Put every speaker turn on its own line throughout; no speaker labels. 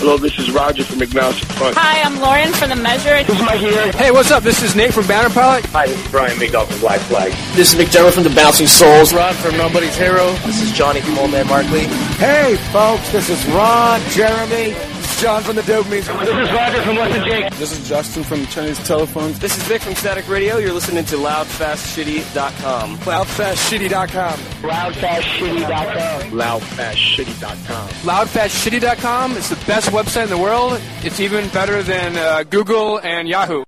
Hello, this is Roger from Agnostic Front.
Hi, I'm Lauren from The Measure.
This is Mike here.
Hey, what's up? This is Nate from Banner Pilot.
Hi, this is Brian McDowell from Black Flag.
This is McDermott from the Bouncing Souls.
Ron from Nobody's Hero.
This is Johnny from Old Man Markley.
Hey, folks, this is Ron, Jeremy,
John from the Dopamines.
This is Roger from Western Jake.
This is Justin from Chinese Telephones.
This is Vic from Static Radio. You're listening to LoudFastShitty.com.
LoudFastShitty.com.
LoudFastShitty.com. LoudFastShitty.com.
LoudFastShitty.com. It's the best website in the world. It's even better than uh, Google and Yahoo.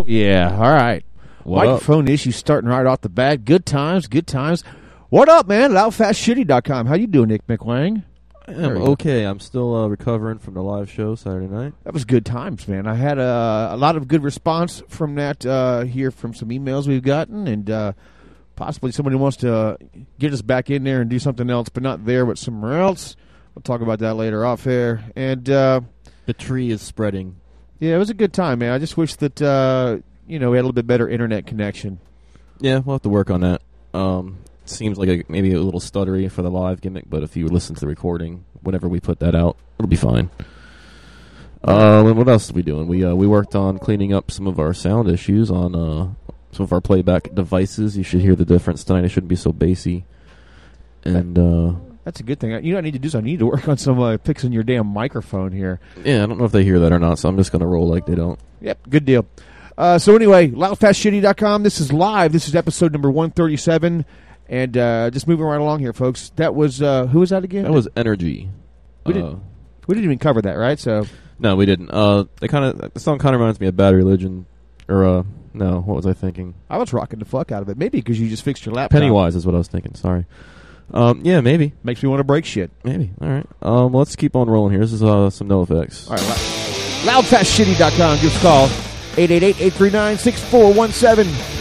Oh, yeah. All right.
What
Microphone issue starting right off the bat. Good times, good times. What up, man? LoudFastShitty.com. How you doing, Nick McWang?
I'm okay. I'm still uh, recovering from the live show Saturday night.
That was good times, man. I had uh, a lot of good response from that uh, here from some emails we've gotten, and uh, possibly somebody wants to get us back in there and do something else, but not there, but somewhere else. We'll talk about that later off air. And uh,
the tree is spreading.
Yeah, it was a good time, man. I just wish that uh, you know we had a little bit better internet connection.
Yeah, we'll have to work on that. Um, seems like a, maybe a little stuttery for the live gimmick, but if you listen to the recording, whenever we put that out, it'll be fine. Uh, what else are we doing? We uh, we worked on cleaning up some of our sound issues on uh, some of our playback devices. You should hear the difference tonight. It shouldn't be so bassy. And uh,
That's a good thing. You know what I need to do is I need to work on some uh, fixing your damn microphone here.
yeah, I don't know if they hear that or not, so I'm just going to roll like they don't.
Yep, good deal. Uh, so anyway, loudfastshitty.com. This is live. This is episode number 137. And uh, just moving right along here, folks. That was, uh, who was that again?
That was Energy.
We,
Uh,
didn't, we didn't even cover that, right? So
No, we didn't. Uh, they kind of the song kind of reminds me of Bad Religion, or uh, no, what was I thinking?
I was rocking the fuck out of it. Maybe because you just fixed your laptop.
Pennywise is what I was thinking. Sorry. Um, yeah, maybe.
Makes me want to break shit.
Maybe. All right. Um, let's keep on rolling here. This is uh, some no effects.
All right, loudfastshitty.com. Give us a call. 888-839-6417.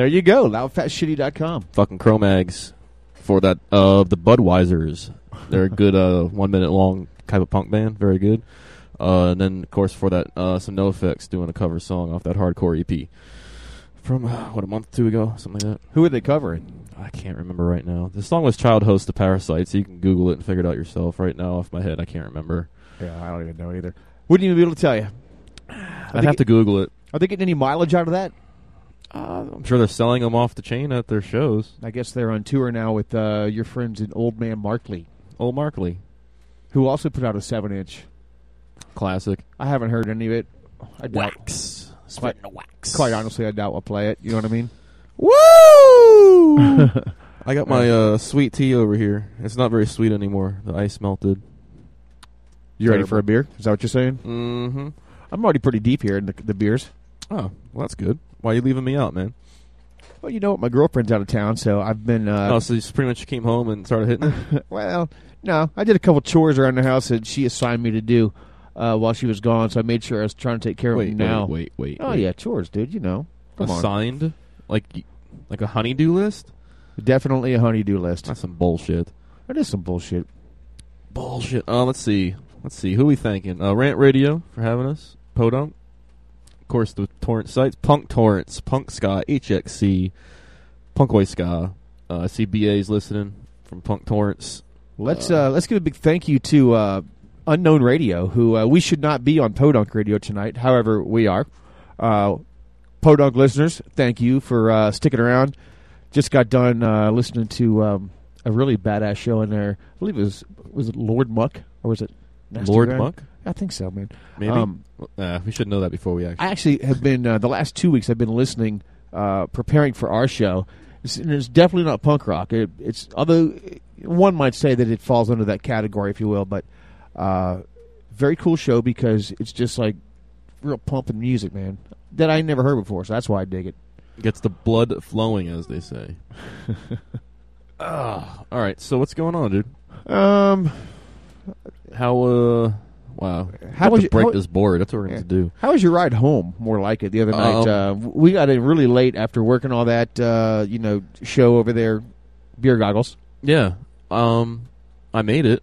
There you go. Loudfastshitty.com.
Fucking Cro-Mags for that. Uh, the Budweisers. They're a good uh, one minute long type of punk band. Very good. Uh, and then, of course, for that, uh, some No Effects doing a cover song off that hardcore EP from uh, what a month or two ago, something like that.
Who are they covering?
I can't remember right now. The song was "Child Host to Parasite," so you can Google it and figure it out yourself. Right now, off my head, I can't remember.
Yeah, I don't even know either. Wouldn't even be able to tell you.
I'd have to Google it.
Are they getting any mileage out of that?
Uh, I'm sure they're selling them off the chain at their shows.
I guess they're on tour now with uh, your friends in Old Man Markley.
Old Markley.
Who also put out a 7-inch.
Classic.
I haven't heard any of it. I doubt.
Wax.
Quite, wax. quite honestly, I doubt we'll play it. You know what I mean?
Woo! I got my uh, sweet tea over here. It's not very sweet anymore. The ice melted.
You ready for a beer? Is that what you're saying?
Mm-hmm.
I'm already pretty deep here in the, the beers.
Oh, well, that's good. Why are you leaving me out, man?
Well, you know what? My girlfriend's out of town, so I've been... Uh,
oh, so you pretty much came home and started hitting it?
well, no. I did a couple chores around the house that she assigned me to do uh, while she was gone, so I made sure I was trying to take care
wait,
of them now.
Wait, wait, wait.
Oh,
wait.
yeah, chores, dude. You know. Come
Assigned?
On.
Like, like a honeydew list?
Definitely a honeydew list.
That's some bullshit.
That is some bullshit.
Bullshit. Uh, let's see. Let's see. Who we thanking? Uh, Rant Radio for having us. Podunk. Of course, the torrent sites. Punk Torrents. Punk Ska. HXC. Punk Oi Ska. Uh, I see BA's listening from Punk Torrents.
Let's uh, let's give a big thank you to uh, Unknown Radio, who uh, we should not be on Podunk Radio tonight. However, we are. Uh, Podunk listeners, thank you for uh, sticking around. Just got done uh, listening to um, a really badass show in there. I believe it was was it Lord Muck or was it Nasty
Lord? Muck?
I think so, man.
Maybe.
Um,
uh, we should know that before we actually.
I actually have been uh, the last two weeks. I've been listening, uh, preparing for our show. It's, it's definitely not punk rock. It, it's although one might say that it falls under that category, if you will. But uh, very cool show because it's just like real pumping music, man. That I never heard before, so that's why I dig it.
Gets the blood flowing, as they say. Ah, all right. So what's going on, dude?
Um,
how? Uh, wow.
How
How
was
to
you-
break
how-
this board? That's what we're going to do.
How was your ride home? More like it the other night. uh,
Um,
we got in really late after working all that, uh, you know, show over there. Beer goggles.
Yeah. Um, I made it.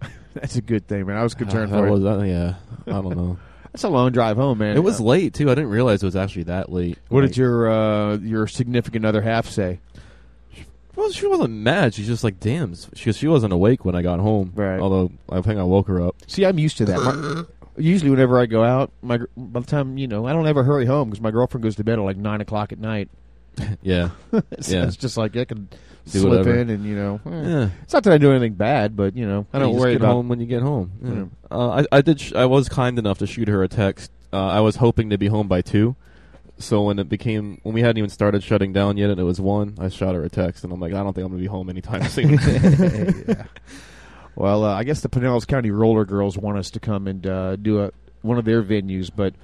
That's a good thing, man. I was concerned
Uh,
for
that
you.
was uh, yeah. I don't know.
That's a long drive home, man.
It was
Uh,
late too. I didn't realize it was actually that late.
What
Like,
did your uh, your significant other half say?
Well, she wasn't mad. She's just like, damn. She she wasn't awake when I got home.
Right.
Although I think I woke her up.
See, I'm used to that. My, usually, whenever I go out, my by the time you know, I don't ever hurry home because my girlfriend goes to bed at like nine o'clock at night.
Yeah.
so
yeah.
it's just like I can
Do
slip
whatever.
in and you know. eh.
Yeah.
It's not that I do anything bad, but you know, I don't
you just
worry
get
about.
home when you get home. Yeah. Uh, I I did. Sh I was kind enough to shoot her a text. Uh, I was hoping to be home by two. So when it became when we hadn't even started shutting down yet, and it was one, I shot her a text, and I'm like, I don't think I'm gonna be home anytime soon.
yeah. Well, uh, I guess the Pinellas County Roller Girls want us to come and uh, do a one of their venues, but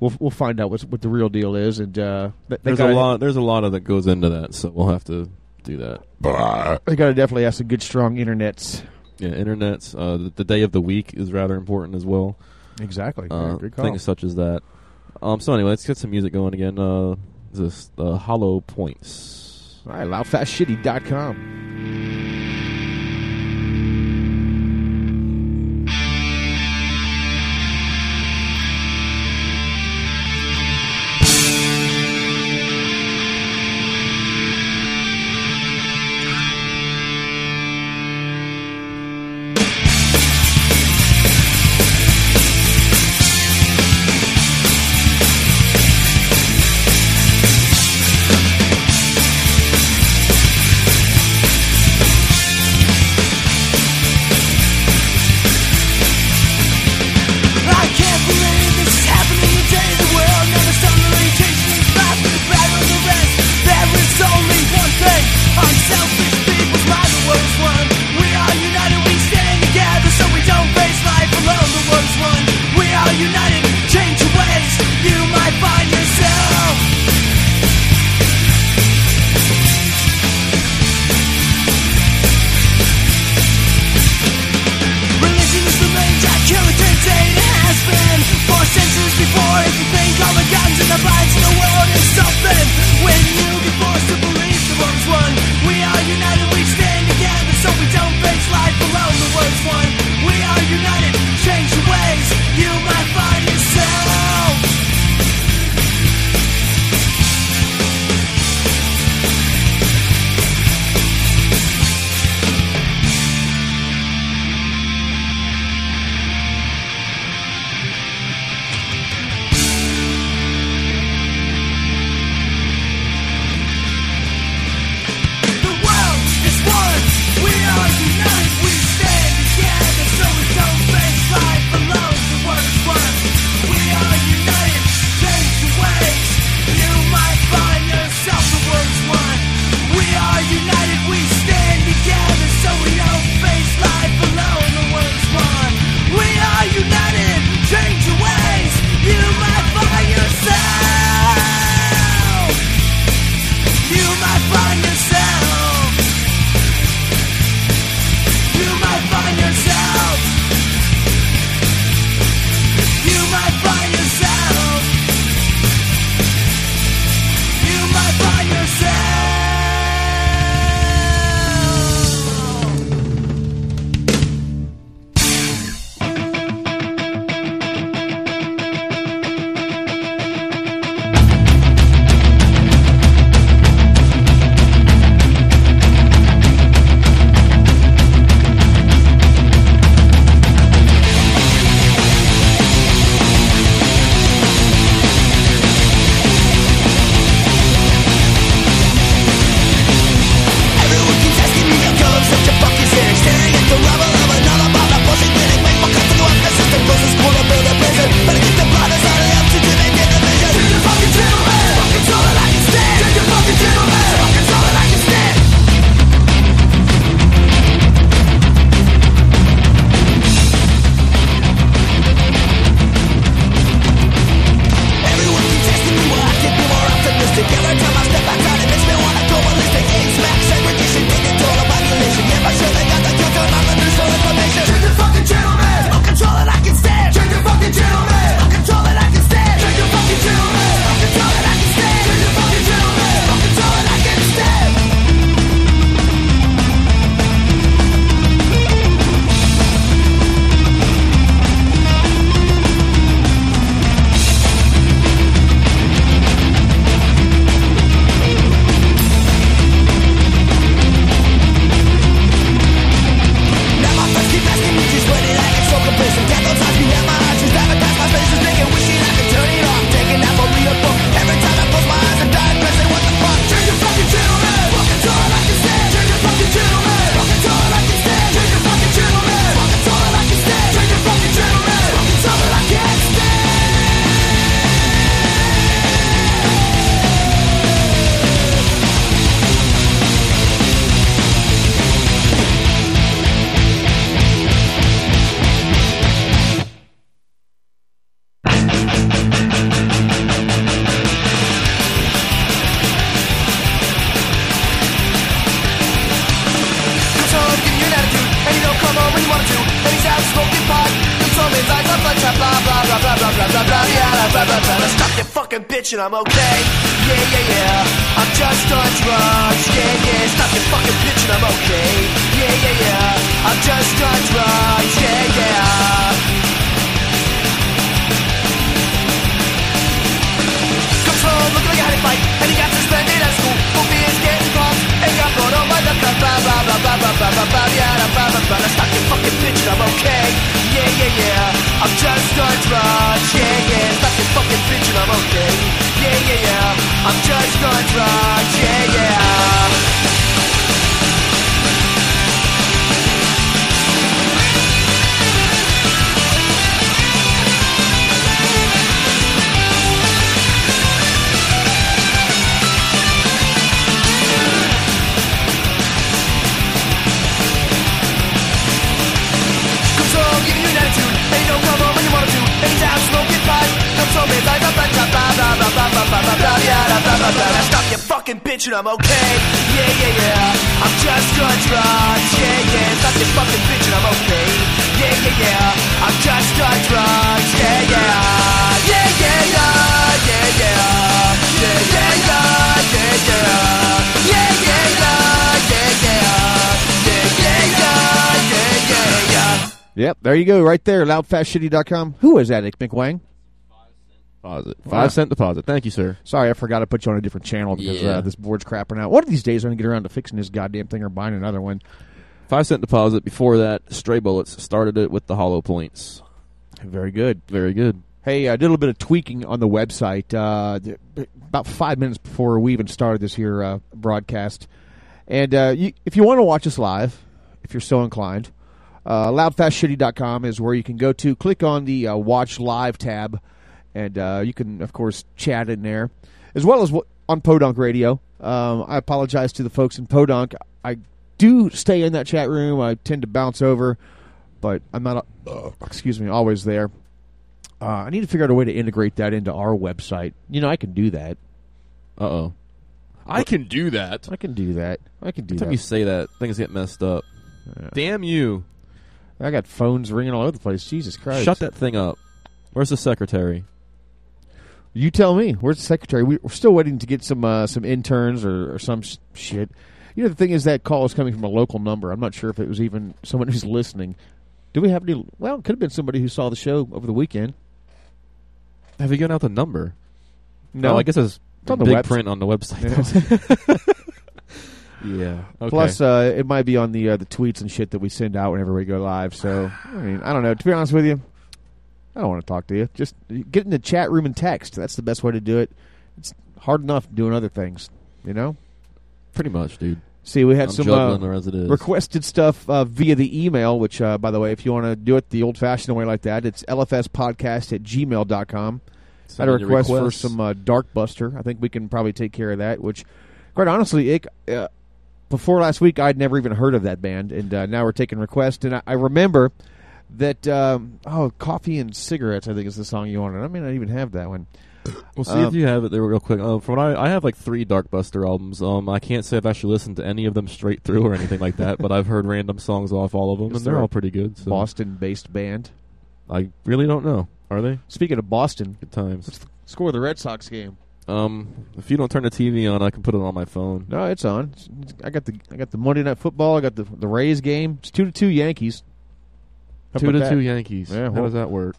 we'll we'll find out what what the real deal is. And uh, th- they
there's a
gotta-
lot. There's a lot of that goes into that, so we'll have to do that.
They got to definitely have some good, strong internets.
Yeah, internets. Uh, the, the day of the week is rather important as well.
Exactly.
Uh,
Good call.
things such as that. Um. So anyway, let's get some music going again. Uh, this uh, Hollow Points.
All right, loudfastshitty.com. Yep, there you go, right there, loudfastshitty.com. Who is that, Nick McWang?
Deposit. Five
Wow.
cent deposit. Thank you, sir.
Sorry, I forgot to put you on a different channel because
Yeah.
uh, this board's crapping out. One of these days, I'm going to get around to fixing this goddamn thing or buying another one.
Five cent deposit. Before that, Stray Bullets started it with the hollow points.
Very good.
Very good.
Hey, I did a little bit of tweaking on the website uh, about five minutes before we even started this here uh, broadcast. And uh, you, if you want to watch us live, if you're so inclined, uh, loudfastshitty.com is where you can go to. Click on the uh, Watch Live tab, and uh, you can, of course, chat in there, as well as on Podunk Radio. Um, I apologize to the folks in Podunk. I do stay in that chat room. I tend to bounce over, but I'm not, uh, excuse me, always there. Uh, I need to figure out a way to integrate that into our website. You know, I can do that.
Uh oh. I can do that.
I can do that. I can do that.
Every time
that.
you say that, things get messed up. Damn you.
I got phones ringing all over the place. Jesus Christ.
Shut that thing up. Where's the secretary?
You tell me. Where's the secretary? We, we're still waiting to get some uh, some interns or, or some sh- shit. You know, the thing is that call is coming from a local number. I'm not sure if it was even someone who's listening. Do we have any? Well, it could have been somebody who saw the show over the weekend.
Have you given out the number?
No.
Oh, I guess it's,
It's on the
big
webs-
print on the website. yeah. Okay.
Plus, uh, it might be on the uh, the tweets and shit that we send out whenever we go live. So, I mean, I don't know. To be honest with you, I don't want to talk to you. Just get in the chat room and text. That's the best way to do it. It's hard enough doing other things, you know.
Pretty much, dude.
See, we had
I'm
some uh,
as it is.
requested stuff uh, via the email, which, uh, by the way, if you want to do it the old-fashioned way like that, it's lfspodcast at gmail.com. I had a
Send in your
request for some uh, Darkbuster. I think we can probably take care of that, which, quite honestly, it, before last week, I'd never even heard of that band, and uh, now we're taking requests. And I, I remember that, um, oh, Coffee and Cigarettes, I think is the song you wanted. I may not even have that one.
We'll see
Um,
if you have it there real quick. Um, from what I, I have like three Darkbuster albums. Um, I can't say I've actually listened to any of them straight through or anything like that, but I've heard random songs off all of them, and they're all pretty good. So.
Boston-based band.
I really don't know. Are they?
Speaking of Boston,
Good times.
score of the Red Sox game.
Um, if you don't turn the TV on, I can put it on my phone.
No, it's on. It's- I got the I got the Monday Night Football. I got the the Rays game. It's two to two Yankees. How
two to
that?
two Yankees.
Yeah,
How does that work?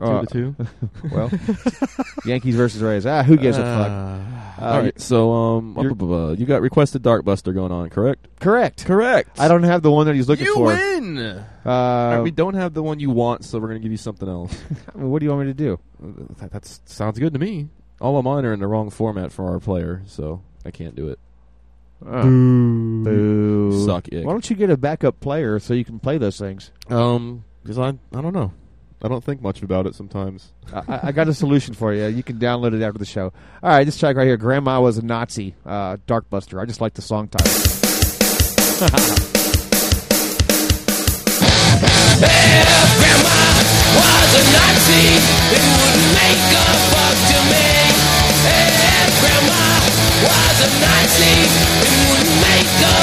Uh,
two to two.
well, Yankees versus Rays. Ah, who gives a fuck?
Uh,
Uh,
all right. So, um,
you're-
bu- bu- bu- you got requested Darkbuster going on, correct?
Correct.
Correct.
I don't have the one that he's looking
you
for.
win.
Uh,
All right, we don't have the one you want, so we're gonna give you something else.
I mean, what do you want me to do?
that that's, sounds good to me. All of mine are in the wrong format for our player, so I can't do it.
Uh, boo.
Suck it.
Why don't you get a backup player so you can play those things?
Um, because I I don't know. I don't think much about it sometimes.
I, I got a solution for you. You can download it after the show. All right, this track right here, "Grandma Was a Nazi," uh, Darkbuster. I just like the song title.
Grandma was a Nazi. It wouldn't make a fuck to me. Grandma was a Nazi and wouldn't make a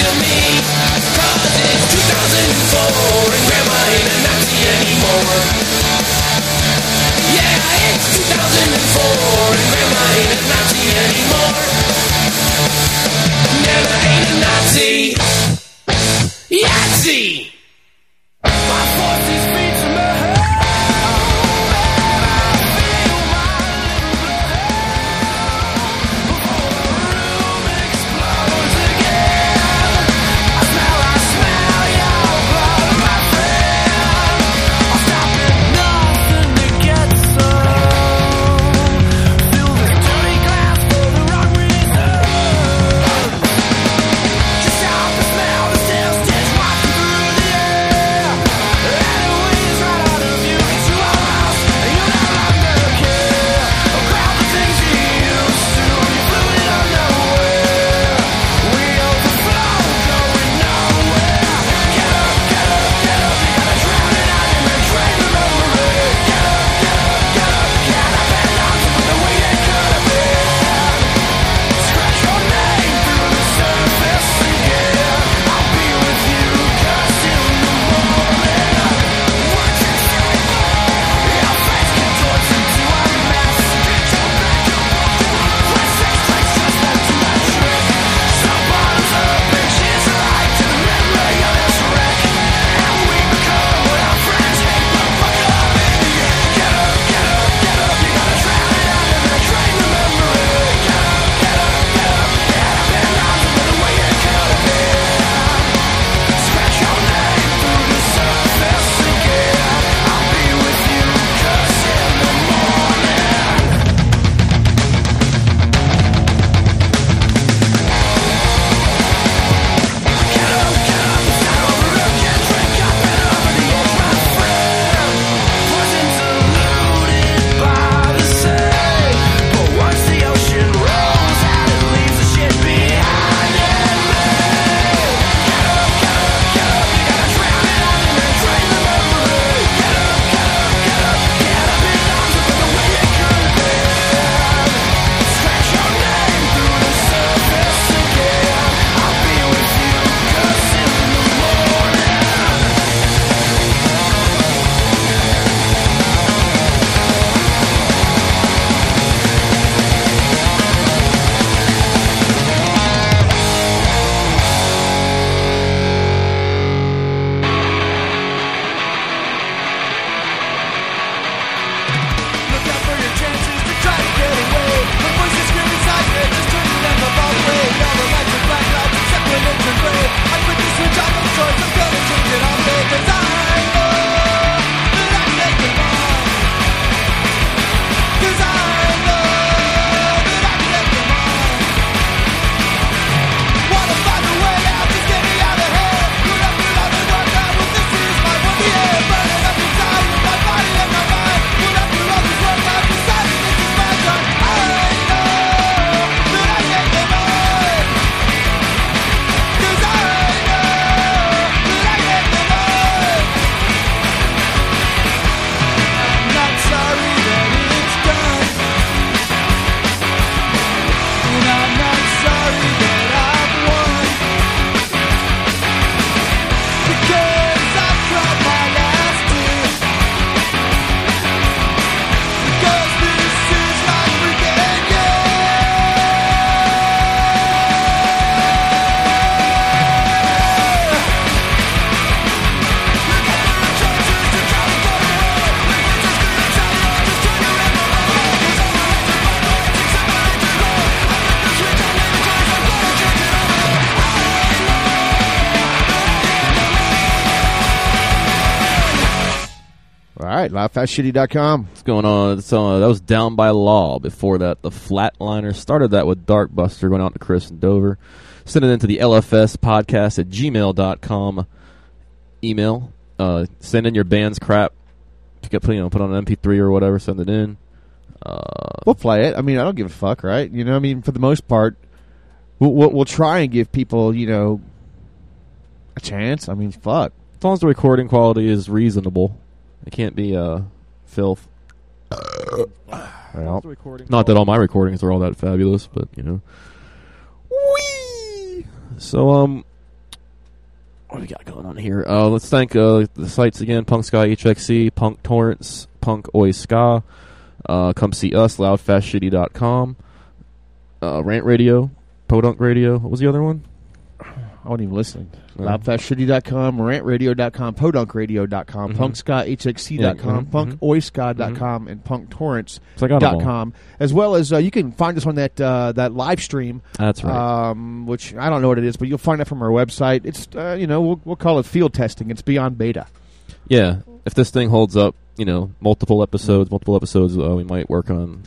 to it's 2004 and grandma ain't a Nazi anymore. Yeah, it's 2004 and grandma ain't a Nazi anymore. Ain't
a Nazi. Right, loudfastshitty.com.
What's going on? So uh, that was Down by Law. Before that, the Flatliner started that with Darkbuster going out to Chris and Dover. Send it into the LFS podcast at gmail.com email. Uh, send in your band's crap. Pick up, you know, put on an MP3 or whatever. Send it in. Uh,
We'll play it. I mean, I don't give a fuck, right? You know, I mean, for the most part, we'll, we'll, we'll try and give people, you know, a chance. I mean, fuck.
as long as the recording quality is reasonable, it can't be uh, filth.
Well,
Not that all my recordings are all that fabulous, but you know. Whee! So um, what do we got going on here? Uh, let's thank uh, the sites again: Punk Ska HXC, Punk Torrents, Punk Oi Ska. Uh, come see us, loudfastshitty.com. Uh, Rant Radio, Podunk Radio. What was the other one?
I wasn't even listening.
Oh.
Loudfastshitty.com, rantradio.com, podunkradio.com,
Mhm.
punkscotthxc.com,
Yeah, mhm,
punkoiska.com, and punktorrents.com,
So I got 'em all.
as well as uh, you can find us on that uh, that live stream.
That's right.
Um, which I don't know what it is, but you'll find it from our website. It's uh, you know we'll, we'll call it field testing. It's beyond beta.
Yeah, if this thing holds up, you know, multiple episodes, multiple episodes, uh, we might work on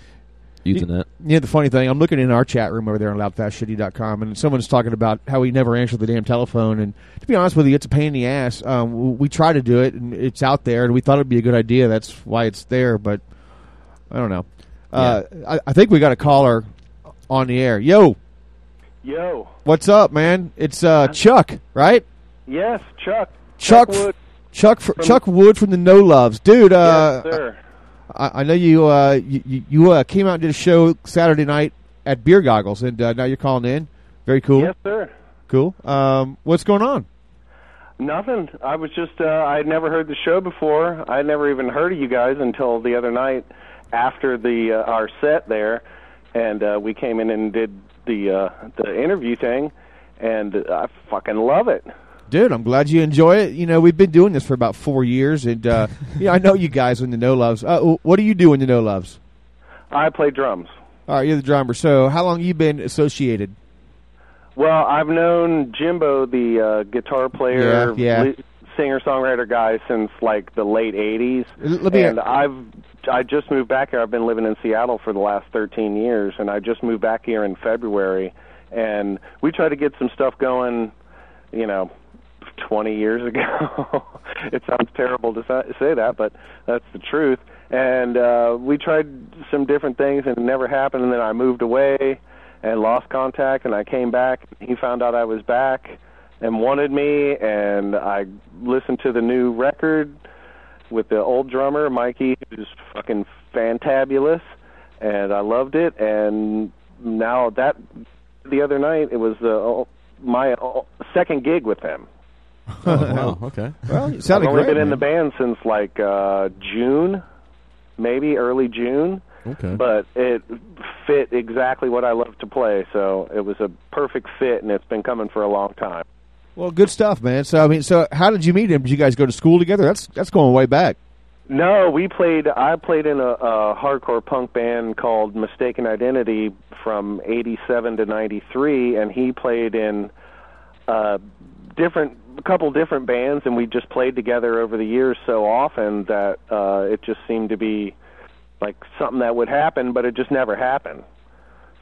using that.
Yeah, the funny thing, I'm looking in our chat room over there on loudfastshitty.com, and someone's talking about how we never answer the damn telephone. And to be honest with you, it's a pain in the ass. Um, w- we try to do it, and it's out there, and we thought it'd be a good idea. That's why it's there, but I don't know. Uh, I, I think we got a caller on the air. Yo,
Yo.
what's up, man? It's uh, Chuck, right?
Yes, Chuck.
Chuck,
Wood.
Chuck,
From-
Chuck Wood from the No Loves, dude. Uh,
yes, sir.
I, I know you. Uh, you you, uh, came out and did a show Saturday night at Beer Goggles, and uh, now you're calling in. Very cool.
Yes, sir.
Cool. Um, what's going on?
Nothing. I was just, uh, I had never heard the show before. I had never even heard of you guys until the other night after the uh, our set there. And uh, we came in and did the uh, the interview thing, and I fucking love it.
Dude, I'm glad you enjoy it. You know, we've been doing this for about four years, and uh, yeah, I know you guys in the No Loves. Uh, what do you do in the No Loves?
I play drums.
All right, you're the drummer. So, how long you been associated?
Well, I've known Jimbo, the uh, guitar player,
Yeah, yeah.
singer songwriter guy, since like the late '80s.
Let me-
and I've I just moved back here. I've been living in Seattle for the last 13 years, and I just moved back here in February. And we tried to get some stuff going, you know, 20 years ago. it sounds terrible to say that, but that's the truth. And uh, we tried some different things, and it never happened. And then I moved away and lost contact, and I came back. He found out I was back and wanted me, and I listened to the new record with the old drummer Mikey, who's fucking fantabulous, and I loved it. And now that the other night, it was uh, my uh, second gig with them.
Oh, wow, okay.
Well, you sounded
I've only
great,
been in the band since like uh June, maybe early June.
Okay.
But it fit exactly what I love to play, so it was a perfect fit, and it's been coming for a long time.
Well, good stuff, man. So, I mean, so how did you meet him? Did you guys go to school together? That's that's going way back.
No, we played. I played in a, a hardcore punk band called Mistaken Identity from '87 to '93, and he played in a different a couple different bands, and we just played together over the years so often that uh, it just seemed to be like something that would happen, but it just never happened.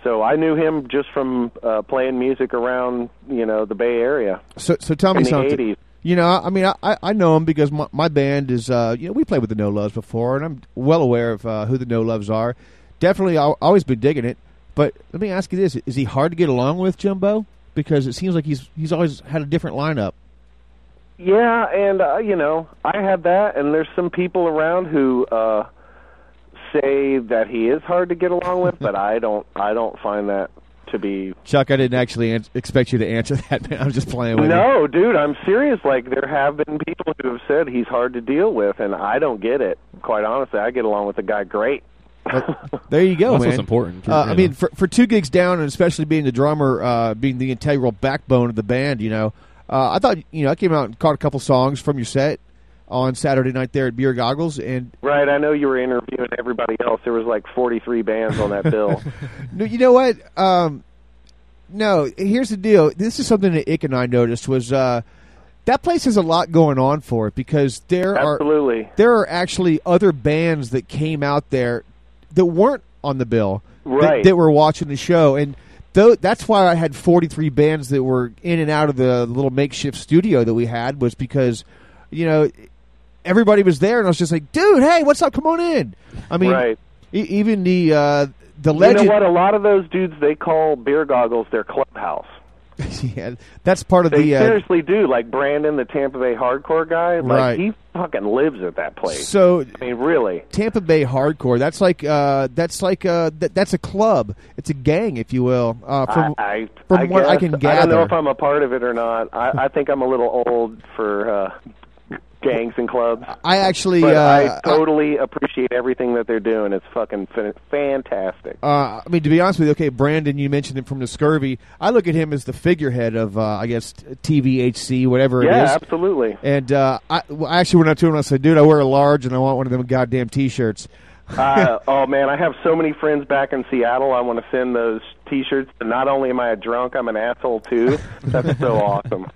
So I knew him just from uh, playing music around, you know, the Bay Area.
So, so tell me
in the
something.
80s.
You know, I mean, I, I know him because my, my band is, uh, you know, we played with the No Loves before, and I'm well aware of uh, who the No Loves are. Definitely, I've always been digging it. But let me ask you this: Is he hard to get along with, Jumbo? Because it seems like he's he's always had a different lineup.
Yeah, and uh, you know, I had that, and there's some people around who uh, say that he is hard to get along with, but I don't. I don't find that to be.
Chuck, I didn't actually an expect you to answer that. Man. I'm just playing with you.
No, dude, I'm serious. Like there have been people who have said he's hard to deal with, and I don't get it. Quite honestly, I get along with the guy great.
There you go,
That's
man.
what's important.
Uh, I mean, for for two gigs down, and especially being the drummer, uh, being the integral backbone of the band, you know, I thought you know I came out and caught a couple songs from your set on Saturday night there at Beer Goggles, and
Right, I know you were interviewing everybody else. There was like 43 bands on that bill.
no, you know what? Um, no, here's the deal. This is something that Ick and I noticed was uh, that place has a lot going on for it because there are there are actually other bands that came out there that weren't on the bill that- that, were watching the show and though that's why I had 43 bands that were in and out of the little makeshift studio that we had was because you know everybody was there and I was just like dude hey what's up come on in I mean
Right.
e- even the uh, the
You
legend
know what? A lot of those dudes they call beer goggles their clubhouse.
yeah, that's part of
They
the uh,
seriously do. Like Brandon, the Tampa Bay hardcore guy, like
Right.
he fucking lives at that place.
so
I mean, really.
Tampa Bay hardcore. That's like uh, that's like uh, that, that's a club. It's a gang, if you will. Uh, from
I, I,
from
I
what I can gather,
I don't know if I'm a part of it or not. I, I think I'm a little old for uh, gangs and clubs.
I actually
But
uh,
I totally appreciate everything that they're doing. It's fucking fantastic.
Uh, I mean, to be honest with you, okay, Brandon, you mentioned him from the Scurvy. I look at him as the figurehead of, uh, I guess, TBHC, whatever it
yeah,
is.
absolutely.
And uh, I, well, actually went up to him and I said, "Dude, I wear a large, and I want one of them goddamn T-shirts."
uh, oh man, I have so many friends back in Seattle. I want to send those T-shirts. And not only am I a drunk, I'm an asshole too. That's so awesome.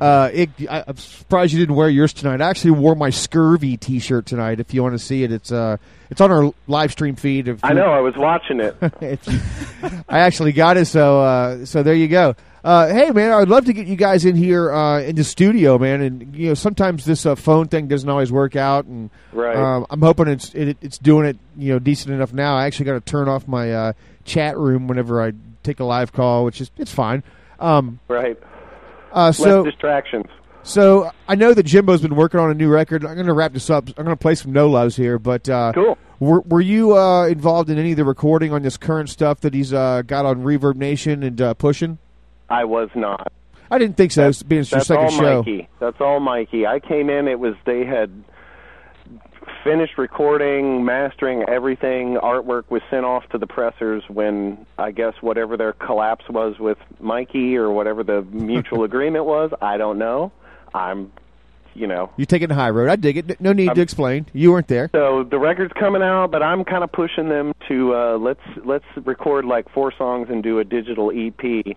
Uh, it, I, I'm surprised you didn't wear yours tonight. I actually wore my Scurvy T-shirt tonight. If you want to see it, it's uh, it's on our live stream feed. If
I know. I was watching it.
I actually got it, so uh, so there you go. Uh, hey man, I'd love to get you guys in here uh, in the studio, man. And you know, sometimes this uh, phone thing doesn't always work out, and
Right.
um, I'm hoping it's it, it's doing it you know decent enough now. I actually got to turn off my uh, chat room whenever I take a live call, which is it's fine. Um,
right.
Uh, so
Less distractions.
so I know that Jimbo's been working on a new record. I'm going to wrap this up. I'm going to play some no loves here, but uh,
Cool.
Were, were you uh, involved in any of the recording on this current stuff that he's uh, got on Reverb Nation and uh, pushing?
I was not.
I didn't think so. being it's your second
all
show.
Mikey. That's all Mikey. I came in. It was they had finished recording, mastering everything. Artwork was sent off to the pressers when I guess whatever their collapse was with Mikey or whatever the mutual agreement was. I don't know. I'm, you know.
You're taking the high road. I dig it. No need
Um,
to explain. You weren't there.
So the record's coming out, but I'm kind of pushing them to uh, let's let's record like four songs and do a digital EP,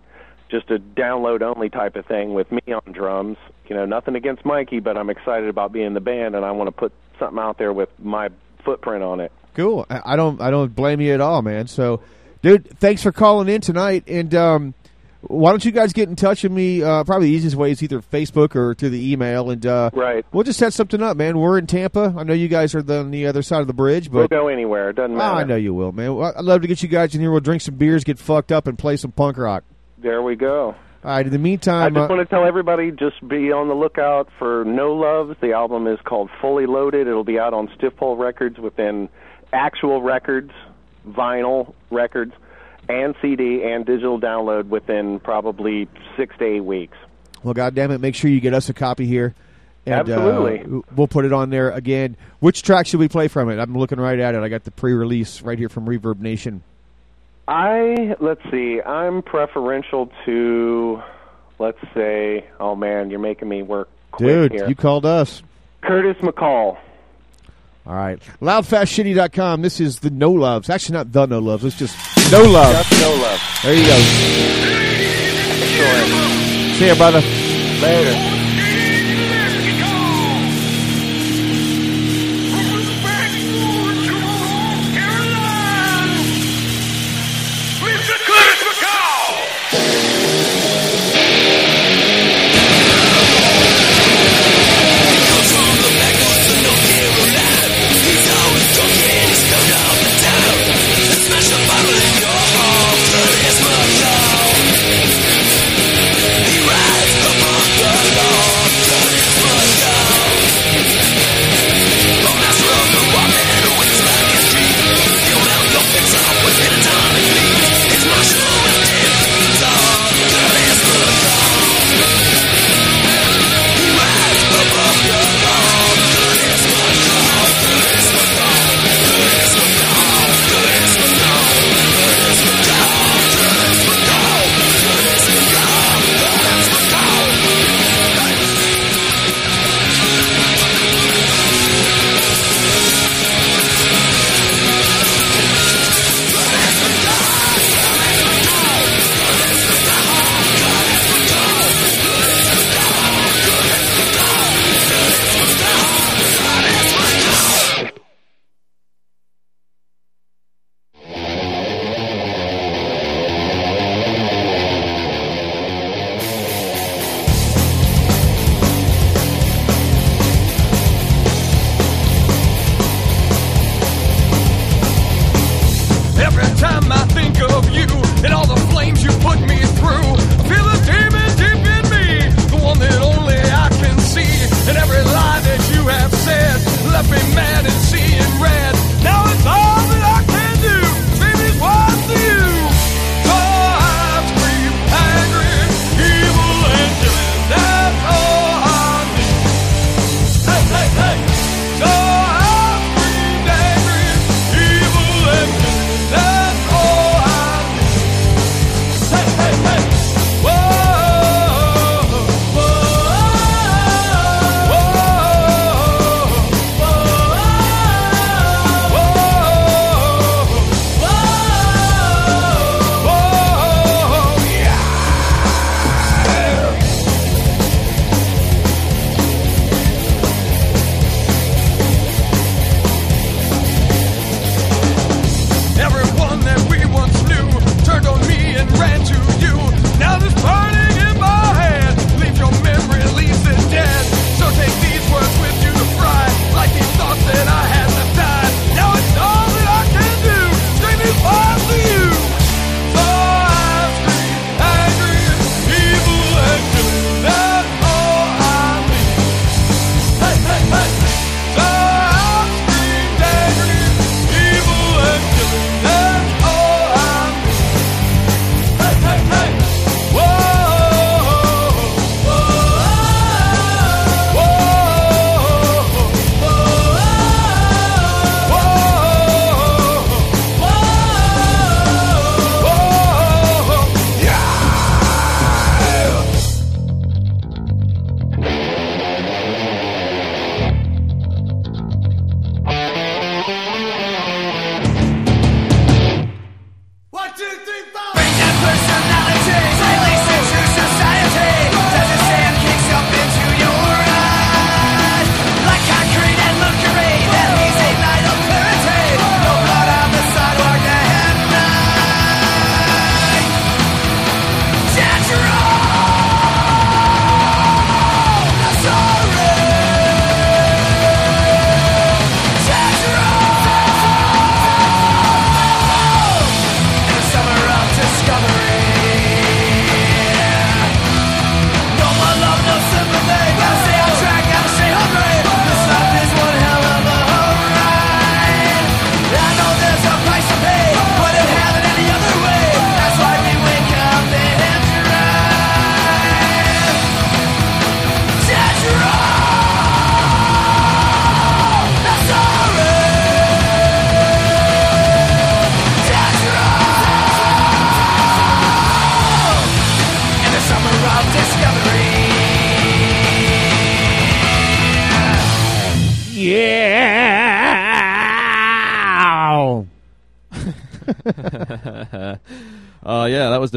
just a download only type of thing with me on drums. You know, nothing against Mikey, but I'm excited about being in the band, and I want to put something out there with my footprint on it.
Cool. I don't. I don't blame you at all, man. So, dude, thanks for calling in tonight. And um, why don't you guys get in touch with me? Uh, probably the easiest way is either Facebook or through the email, and uh,
Right.
we'll just set something up, man. We're in Tampa. I know you guys are the, on the other side of the bridge,
We'll
but
go anywhere. It doesn't
Oh,
matter.
I know you will, man. Well, I'd love to get you guys in here. We'll drink some beers, get fucked up, and play some punk rock.
There we go.
All right. In the meantime, I
just
uh,
want to tell everybody just be on the lookout for No Loves. The album is called Fully Loaded. It'll be out on Stiff Pole Records within actual records, vinyl records, and CD and digital download within probably six to eight weeks.
well, goddamn it, make sure you get us a copy here. And, uh,
Absolutely.
we'll put it on there again. Which track should we play from it? I'm looking right at it. I got the pre-release right here from Reverb Nation.
I let's see. I'm preferential to, let's say, oh man, you're making me work quick
Dude,
here.
you called us.
Curtis McCall.
All right. Loudfastshitty.com. This is the No Loves. Actually, not the No Loves. It's just No Love.
Just No Love.
There you go.
Excellent.
See ya, brother.
Later.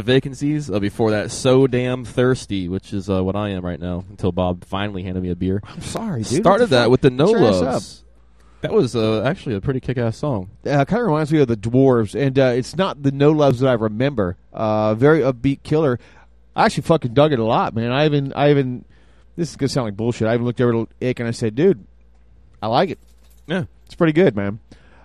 Vacancies. Uh, before that, so damn thirsty, which is uh, what I am right now. Until Bob finally handed me a beer.
I'm sorry, dude.
Started that with the No
us
Loves. That was uh, actually a pretty kick-ass song.
Uh, kind of reminds me of the Dwarves, and uh, it's not the No Loves that I remember. Uh, very upbeat killer. I actually fucking dug it a lot, man. I even, I even. This is gonna sound like bullshit. I even looked over to Ick and I said, "Dude, I like it.
Yeah,
it's pretty good, man."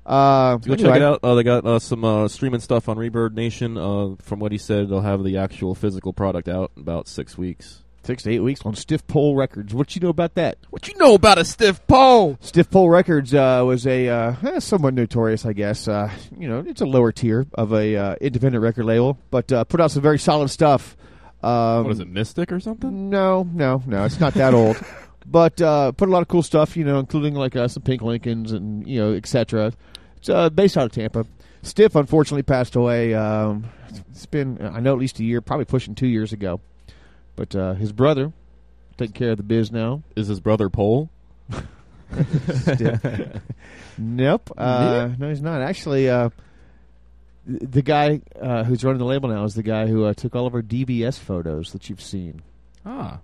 Uh,
Go
anyway,
check it out. Uh, they got uh, some uh, streaming stuff on Reverb Nation. Uh, from what he said, they'll have the actual physical product out in about six weeks.
Six to eight weeks on Stiff Pole Records. What you know about that?
What you know about a stiff pole?
Stiff Pole Records uh, was a uh, eh, somewhat notorious, I guess. Uh, you know, it's a lower tier of a uh, independent record label, but uh, put out some very solid stuff. Um,
What is it, Mystic or something?
No, no, no. It's not that old, but uh, put a lot of cool stuff. You know, including like uh, some Pink Lincolns and you know, etc. It's uh, based out of Tampa. Stiff unfortunately passed away. Um, it's been I know at least a year, probably pushing two years ago. But uh, his brother taking care of the biz now.
Is his brother Pole?
Stiff. nope. Uh, no, he's not. Actually, uh, the guy uh, who's running the label now is the guy who uh, took all of our DBS photos that you've seen.
Ah.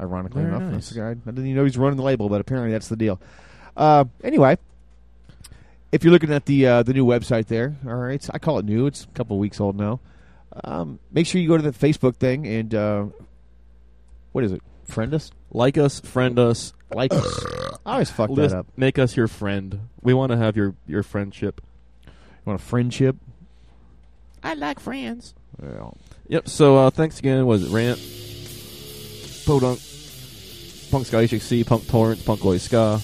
Ironically
Very
enough,
nice.
that's the guy. I didn't even know he's running the label, but apparently that's the deal. Uh, anyway, if you're looking at the uh, the new website there, all right, I call it new. It's a couple of weeks old now. Um, make sure you go to the Facebook thing and uh, what is it? Friend us,
Like us, friend us.
like us. I always fuck
List-
that up.
Make us your friend. We want to have your, your friendship.
You want a friendship?
I like friends.
Well,
Yep. So uh, thanks again. Was it Rant, Podunk, Punk Ska HXC, Punk Torrent, Punk Oi Ska.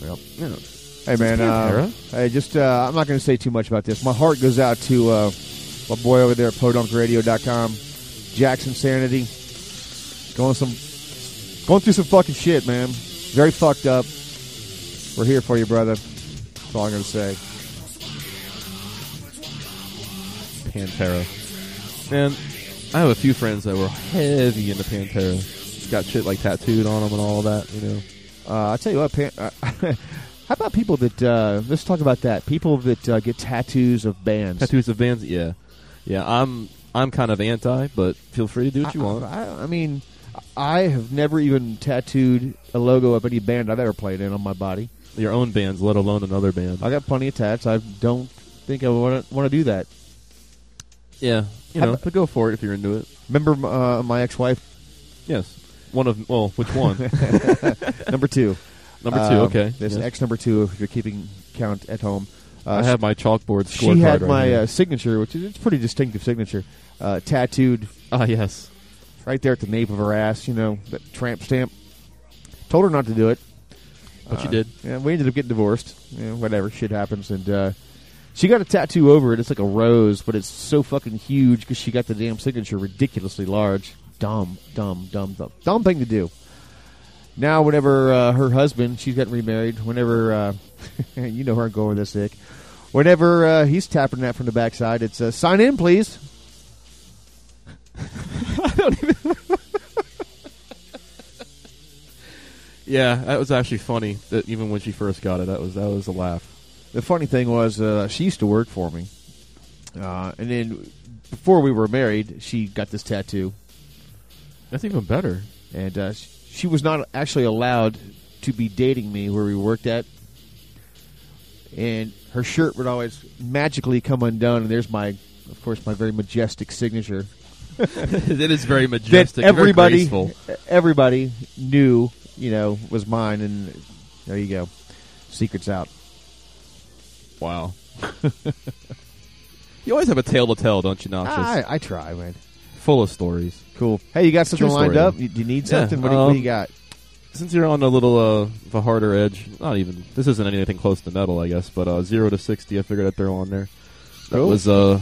Yep.
Yeah.
Hey man, uh, hey, just uh, I'm not going to say too much about this. My heart goes out to uh, my boy over there at podunkradio.com, Jackson Sanity, going some, going through some fucking shit, man. Very fucked up. We're here for you, brother. That's all I'm going to say.
Pantera. Man, I have a few friends that were heavy into Pantera. Got shit like tattooed on them and all that, you know.
Uh, I tell you what, Pan- uh, how about people that? Uh, let's talk about that. People that uh, get tattoos of bands.
Tattoos of bands, yeah, yeah. I'm I'm kind of anti, but feel free to do what you
I,
want.
I, I mean, I have never even tattooed a logo of any band I've ever played in on my body.
Your own bands, let alone another band.
I got plenty of tats. I don't think I want to want to do that.
Yeah, you know, but go for it if you're into it.
Remember uh, my ex-wife,
Yes, one of well, which one?
number two.
Number two,
Um,
okay.
This
Yeah.
ex number two, if you're keeping count at home. Uh,
I have my chalkboard
She had
right
my uh, signature, which is it's pretty distinctive signature, uh, tattooed
Ah, yes.
right there at the nape of her ass. You know, that tramp stamp. Told her not to do it.
But you
Uh,
did.
Yeah, we ended up getting divorced. You know, whatever, shit happens. And uh, she got a tattoo over it. It's like a rose, but it's so fucking huge because she got the damn signature ridiculously large. Dumb, dumb, dumb, dumb, dumb thing to do. Now, whenever uh, her husband, she's getting remarried. Whenever uh, you know where I'm going this, Nick. Whenever uh, he's tapping that from the backside, it's uh, sign in, please. I don't even.
yeah, that was actually funny. That even when she first got it, that was that was a laugh.
The funny thing was, uh, she used to work for me, uh, and then before we were married, she got this tattoo,
That's even better.
and uh, sh- she was not actually allowed to be dating me where we worked at. And her shirt would always magically come undone, and there's my, of course, my very majestic signature.
it is very majestic. very
everybody, everybody knew, you know, was mine, and there you go, secrets out.
Wow. you always have a tale to tell, don't you, Noxious?
I, I try, man.
Full of stories.
Cool. Hey, you got something
True
lined
story,
up? You, do you need
Yeah,
something? what, do you, what do you
um,
got?
Since you're on a little uh, of a harder edge, not even this isn't anything close to metal, I guess, but uh, zero to sixty, I figured I'd throw on there. That
Cool.
was uh,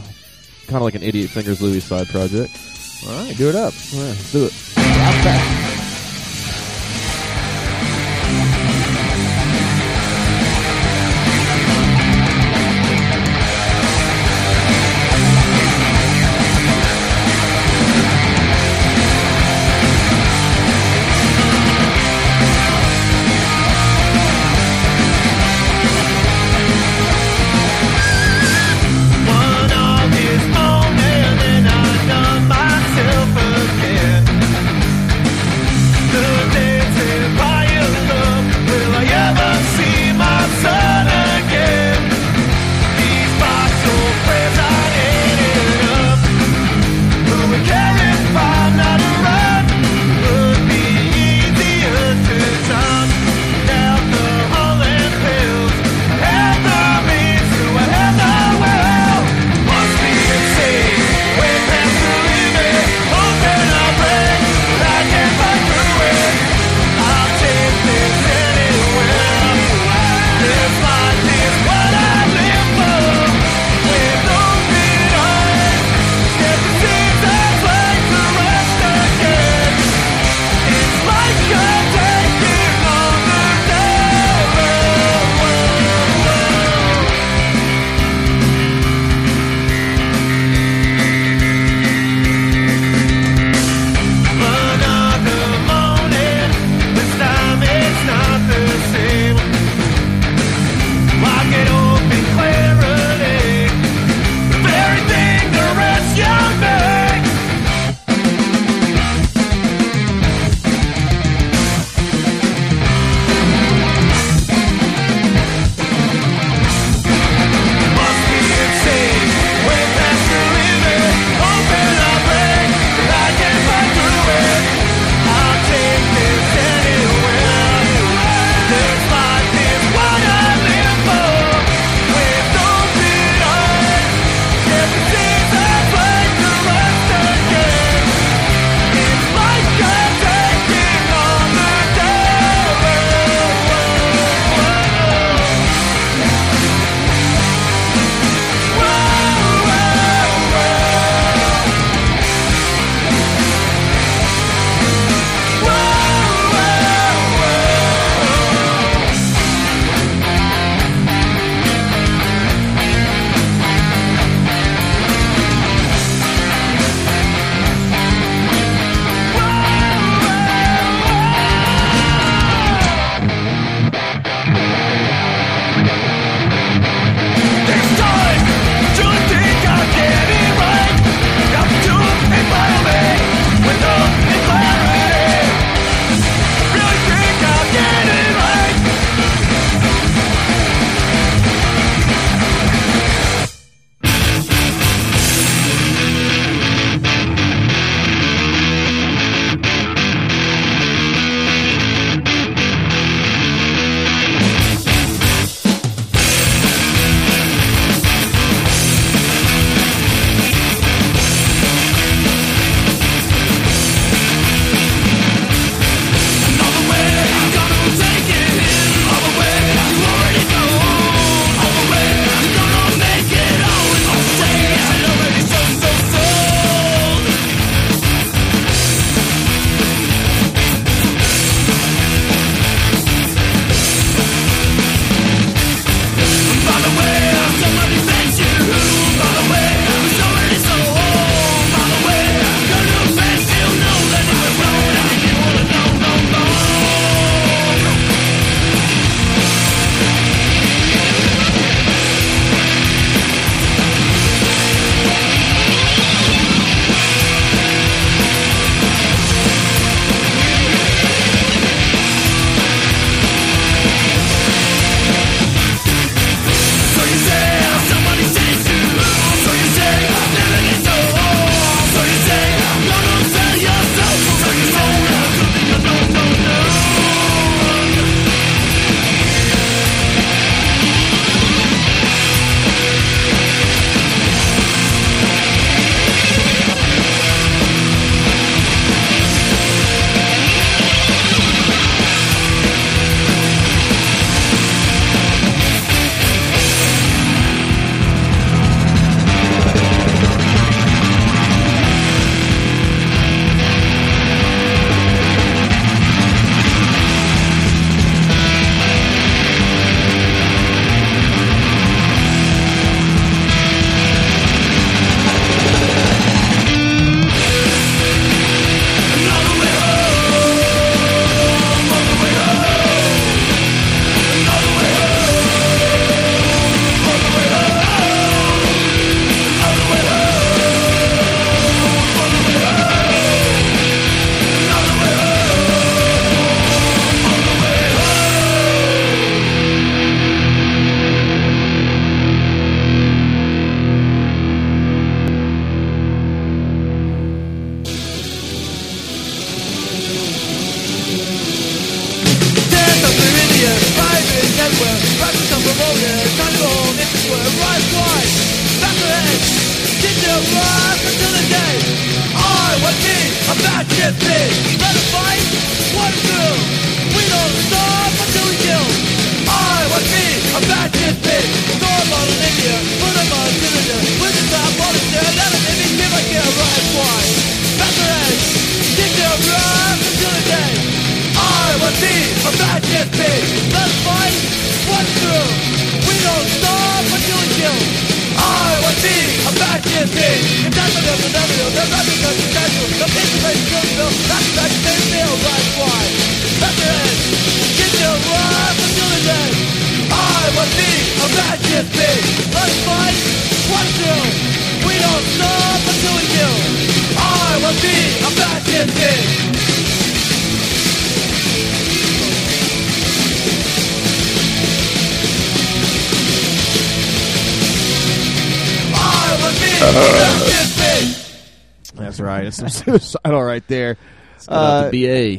kind of like an Idiot Fingers Louie side project.
All right, do it up.
Yeah, let's do it.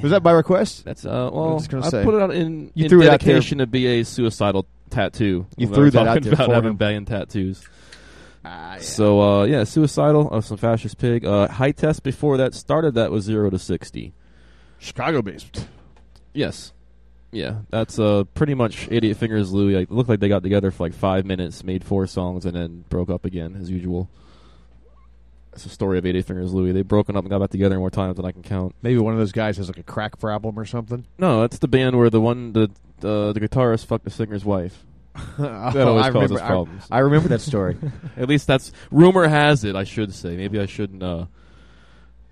Was that by request?
That's uh.
I
Well,
was gonna
I
say.
put it out in,
You
in
threw it out there.
dedication to BA's suicidal tattoo.
You threw that out there
about having
him.
banging tattoos. So uh, yeah, suicidal of some fascist pig. Uh, high test before that started. That was zero to sixty.
Chicago based.
Yes. Yeah, that's uh pretty much Idiot Fingers Louie. Like, it looked like they got together for like five minutes, made four songs, and then broke up again as usual. It's a story of Idiot Fingers Louie. They've broken up and got back together more times than I can count.
Maybe one of those guys has like a crack problem or something.
No, that's the band where the one the uh, the guitarist fucked the singer's wife. that
Oh,
always
I
causes
remember-
problems.
I remember that story.
At least that's rumor has it. I should say. Maybe I shouldn't. Uh,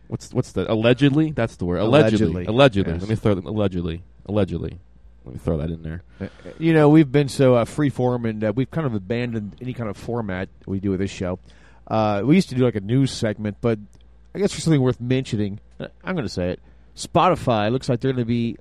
what's what's that? Allegedly, that's the word. Allegedly,
Allegedly,
allegedly.
yes.
Let me throw that. Allegedly, allegedly. Let me throw that in there.
You know, we've been so uh, freeform, and uh, we've kind of abandoned any kind of format we do with this show. Uh, we used to do like a news segment, but I guess for something worth mentioning, uh, I'm going to say it. Spotify looks like they're going to be,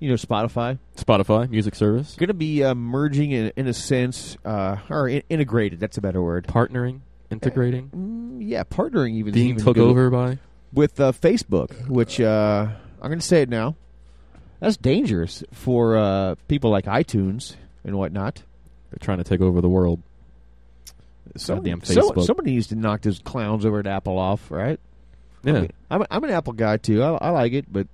you know, Spotify
Spotify music service
going to be uh, merging in, in a sense, uh, or in integrated. That's a better word.
partnering, integrating,
Mm, yeah, partnering even
being
even
took
good.
over by.
with uh, Facebook, which uh, I'm going to say it now. That's dangerous for uh, people like iTunes and whatnot.
They're trying to take over the world. Goddamn
so-
Facebook.
somebody needs to knock those clowns over at Apple off, right?
Yeah.
I mean, I'm, I'm an Apple guy too. I, I like it, but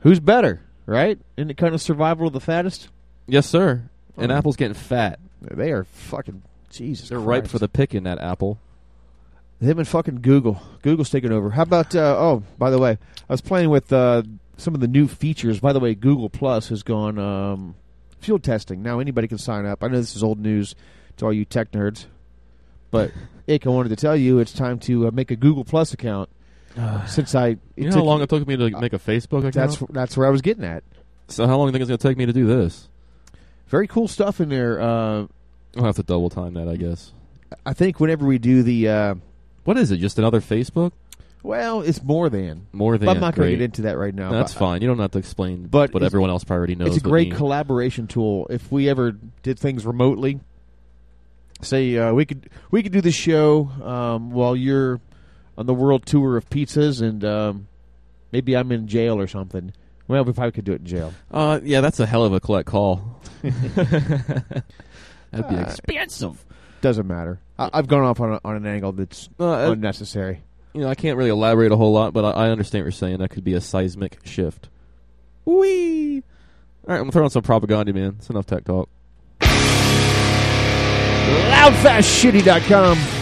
who's better, right? In the kind of survival of the fattest,
Yes, sir. And
Oh.
Apple's getting fat.
they are fucking Jesus.
They're ripe for the picking. That Apple.
Him and fucking Google. Google's taking over. How about? Uh, oh, by the way, I was playing with uh, some of the new features. By the way, Google Plus has gone um, field testing. Now anybody can sign up. I know this is old news to all you tech nerds, but Ick, I wanted to tell you it's time to uh, make a Google Plus account. Since I, it
You know how
took-
long it took me to make a Facebook account?
That's that's where I was getting at.
so. How long do you think it's going to take me to do this?
Very cool stuff in there. Uh,
I'll have to double time that, I guess.
I think whenever we do the, uh,
What is it? Just another Facebook?
well, it's more than.
More than
But I'm not going to get into that right now.
No, that's fine. You don't have to explain
But
what everyone else probably already knows.
It's a great collaboration tool. If we ever did things remotely, say uh, we could we could do the show um, while you're on the world tour of pizzas, and um, maybe I'm in jail or something. Well, we probably could do it in jail.
Uh, yeah, that's a hell of a collect call. That'd be
Uh,
expensive.
Doesn't matter. I, I've gone off on, a, on an angle that's
Uh, uh,
unnecessary.
You know, I can't really elaborate a whole lot, but I, I understand what you're saying. That could be a seismic shift. Whee! All right, I'm throwing some propaganda, man. It's enough tech talk.
Loudfastshitty.com.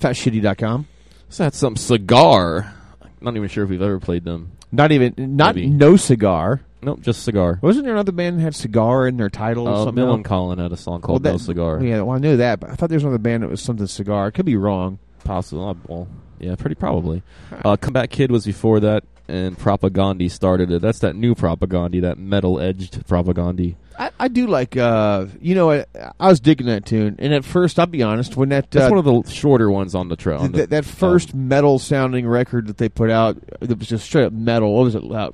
Yeah. Loudfastshitty.com.
So that's some cigar. Not even sure if we've ever played them.
Not even, not
Maybe.
no cigar.
Nope, just cigar.
Wasn't there another band that had cigar in their title or
Uh,
something?
Millencolin had a song
Well,
called
that-
No Cigar.
Yeah, well, I knew that, but I thought there was another band that was something cigar. I could be wrong.
Possible. Well, yeah, pretty probably. Uh, Comeback Kid was before that, and Propagandhi started it. That's that new Propagandhi, that metal-edged Propagandhi.
I, I do like, uh, you know, I, I was digging that tune, and at first, I'll be honest, when that
That's
uh,
one of the shorter ones on the trail.
th- th- that first metal sounding record that they put out, that was just straight up metal. What was it? Uh,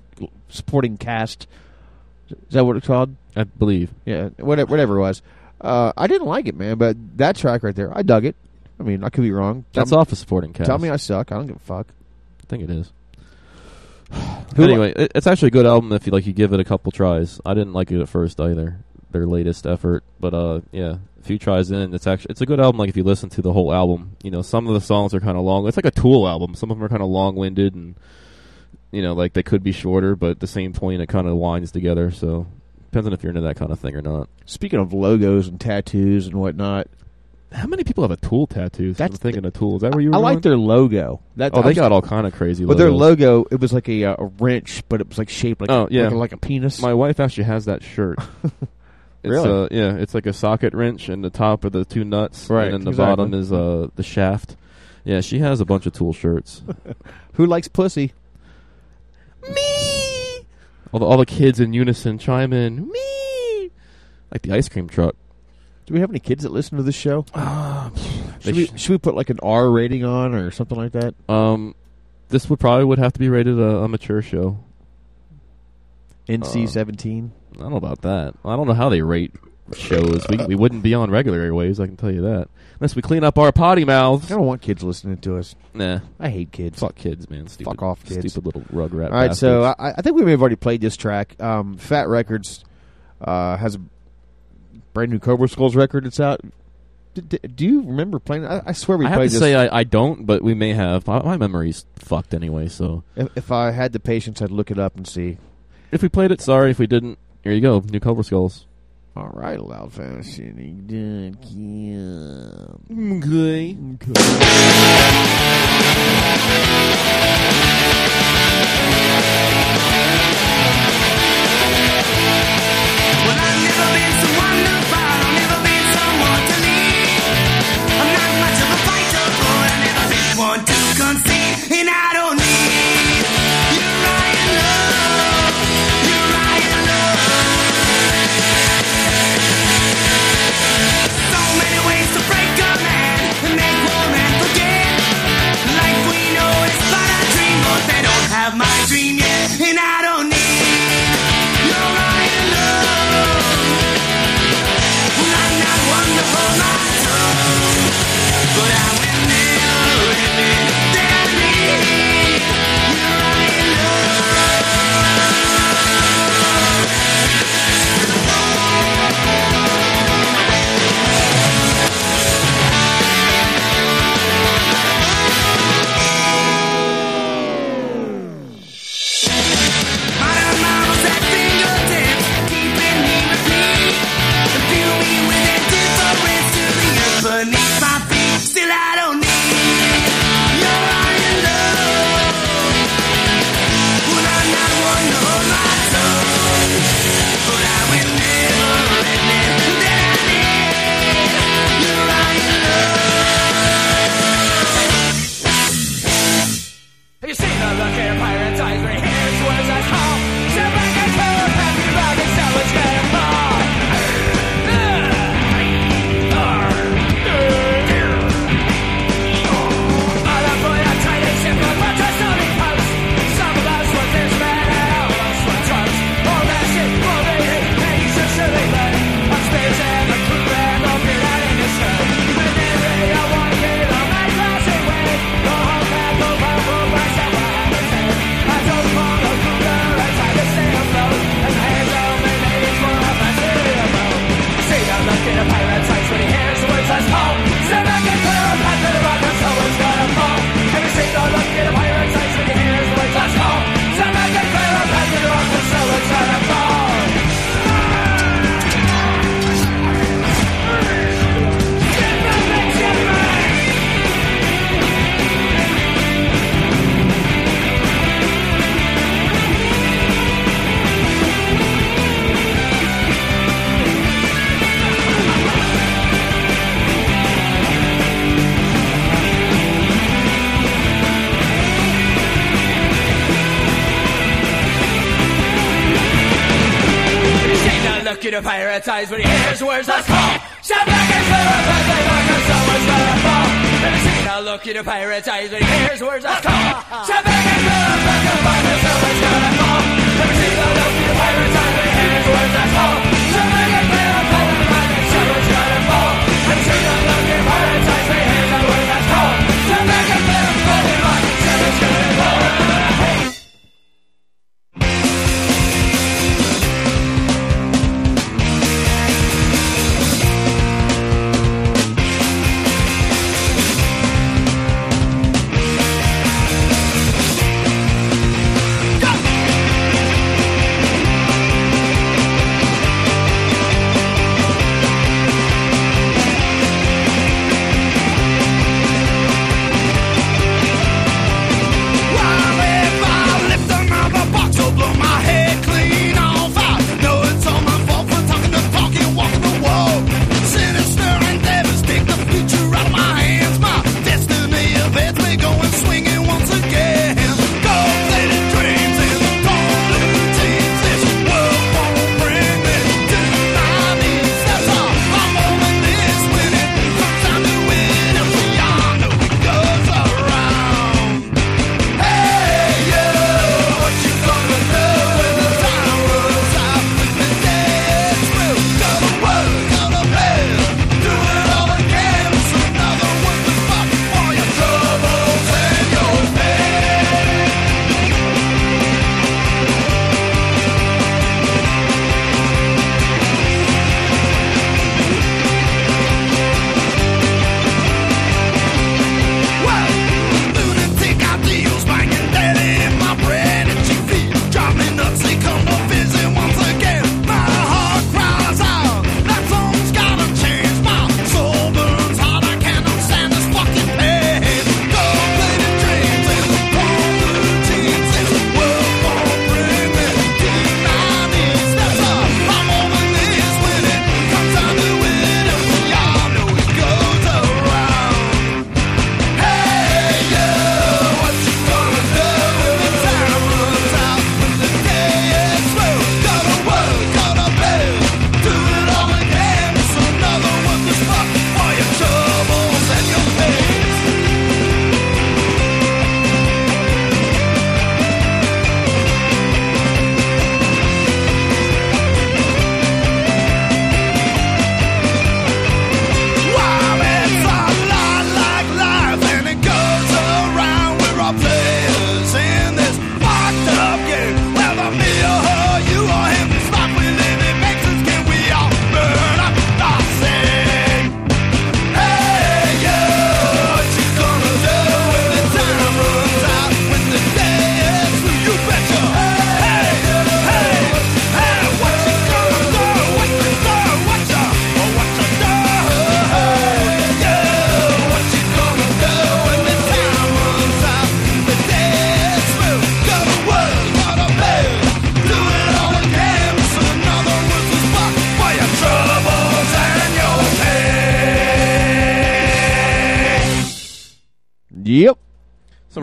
Supporting Caste. Is that what it's called?
I believe.
Yeah, whatever, whatever it was. Uh, I didn't like it, man, but that track right there, I dug it. I mean, I could be wrong.
That's
me-
off a Supporting Caste.
Tell me I suck. I don't give a fuck.
I think it is. Anyway, it, it's actually a good album if you like. You give it a couple tries. I didn't like it at first either. Their latest effort, but uh, yeah, a few tries in, it's actually it's a good album. Like if you listen to the whole album, you know, some of the songs are kind of long. It's like a Tool album. Some of them are kind of long winded, and you know, like they could be shorter, but at the same point, it kind of winds together. So depends on if you're into that kind of thing or not.
Speaking of logos and tattoos and whatnot,
How many people have a Tool tattoo?
That's
I'm thinking of Tool. Is that where you were
I like their logo. That
Oh,
I
they
was-
got all kind of crazy.
But their logo, it was like a, uh, a wrench, but it was like shaped like
Oh yeah,
like, a- like a penis.
My wife actually has that shirt. It's,
Really?
Uh, yeah, it's like a socket wrench, and the top are the two nuts,
Right,
and then the
exactly.
bottom is uh the shaft. Yeah, she has a bunch of Tool shirts.
Who likes pussy?
all the all the kids in unison chime in. Me, like the ice cream truck.
Do we have any kids that listen to this show?
They
should, we,
sh-
should we put like an R rating on or something like that?
Um, this would probably would have to be rated a, a mature show.
NC
Uh,
seventeen.
I don't know about that. I don't know how they rate shows. We we wouldn't be on regular airwaves. I can tell you that. Unless we clean up our potty mouths.
I don't want kids listening to us.
Nah,
I hate kids.
fuck kids, man. Stupid,
Fuck off, kids.
Stupid little rugrat.
All right, so. I, I think we may have already played this track. Um, Fat Records uh, has a brand new Cobra Skulls record. It's out. D- d- do you remember playing? I, I swear we
I have to say I, I don't, but we may have. My, my memory's fucked anyway. So
if, if I had the patience, I'd look it up and see.
if we played it, sorry. If we didn't, here you go. New Cobra Skulls.
All right, loud fashion.
Okay.
Well, mm, a pirate's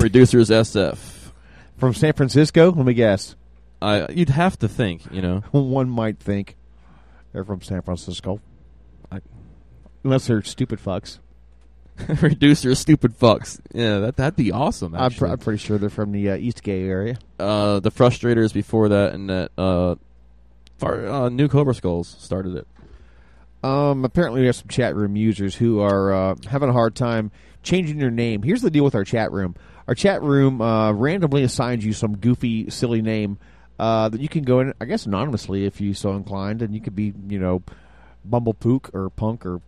Some
reducers SF
from San Francisco. Let me guess.
Uh, you'd have to think, you know.
One might think they're from San Francisco,
I,
unless they're stupid fucks.
reducer stupid fucks. Yeah, that that'd be awesome.
I'm, pr I'm, pretty sure they're from the uh, East Gay area.
Uh, the Frustrators before that, and that uh, far, uh, New Cobra Skulls started it.
Um, apparently, we have some chat room users who are uh, having a hard time changing their name. Here's the deal with our chat room. Our chat room uh, randomly assigns you some goofy, silly name uh, that you can go in, I guess, anonymously if you so inclined, and you could be, you know, Bumblepook or Punk or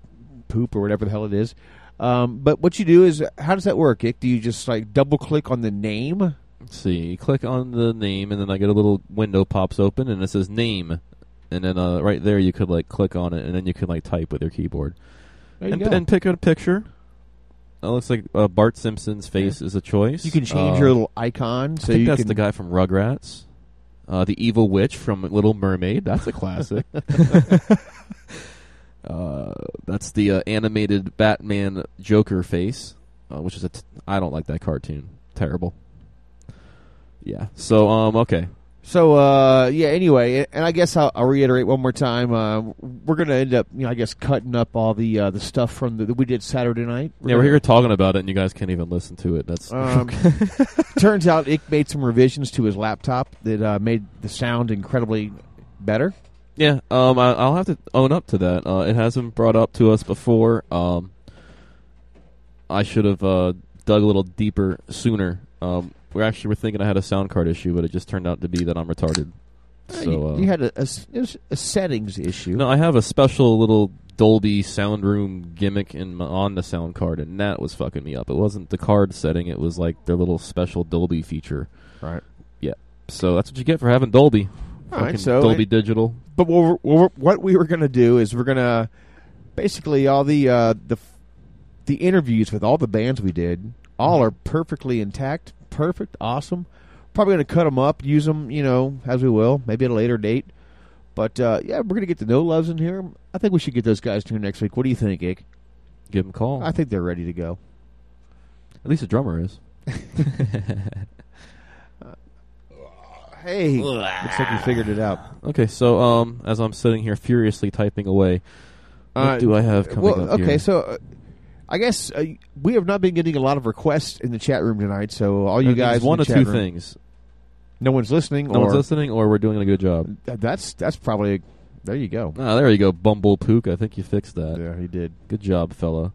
Poop or whatever the hell it is. Um, but what you do is, how does that work, Ick? Do you just like double click on the name?
Let's see, you click on the name, and then I get a little window pops open, and it says name, and then uh, right there you could like click on it, and then you can like type with your keyboard,
you
and, and, pick a picture. It looks like uh, Bart Simpson's face yeah. is a choice.
You can change uh, your little icon. So
I think
you
that's the guy from Rugrats. Uh, the evil witch from Little Mermaid. That's a classic. Uh, that's the uh, animated Batman Joker face, uh, which is a. T I don't like that cartoon. Terrible. Yeah. So um okay.
So uh yeah. Anyway, and I guess I'll, I'll reiterate one more time. Uh, we're gonna end up, you know, I guess cutting up all the uh, the stuff from the that we did Saturday night.
We're yeah, we're here talking about it, and you guys can't even listen to it. That's
um, turns out Ick made some revisions to his laptop that uh, made the sound incredibly better.
Yeah, um, I, will have to own up to that. Uh, it hasn't brought up to us before. Um, I should have uh, dug a little deeper sooner. Um, we actually were thinking I had a sound card issue, but it just turned out to be that I'm retarded. So
you,
uh,
you had a, a, a, settings issue.
No, I have a special little Dolby sound room gimmick in my, on the sound card, and that was fucking me up. It wasn't the card setting; it was like their little special Dolby feature.
Right.
Yeah. So that's what you get for having Dolby.
All right, so
Dolby Digital.
But what, we're, what we were going to do is we're going to basically all the uh, the the interviews with all the bands we did all are perfectly intact, perfect, awesome. Probably going to cut them up, use them, you know, as we will, maybe at a later date. But uh, yeah, we're going to get the no loves in here. I think we should get those guys to next week. What do you think, Ick?
Give them a call.
I think they're ready to go.
At least the drummer is.
Hey, looks like you figured it out.
Okay, so um, as I'm sitting here furiously typing away, what uh, do I have coming
well,
up
okay,
here?
so uh, I guess uh, we have not been getting a lot of requests in the chat room tonight. So all you guys,
one
of
two
room,
things.
No one's listening.
No one's listening, or we're doing a good job.
That's that's probably. A, there you go.
Ah, there you go, Bumble Pook. I think you fixed that.
Yeah, he did.
Good job, fella.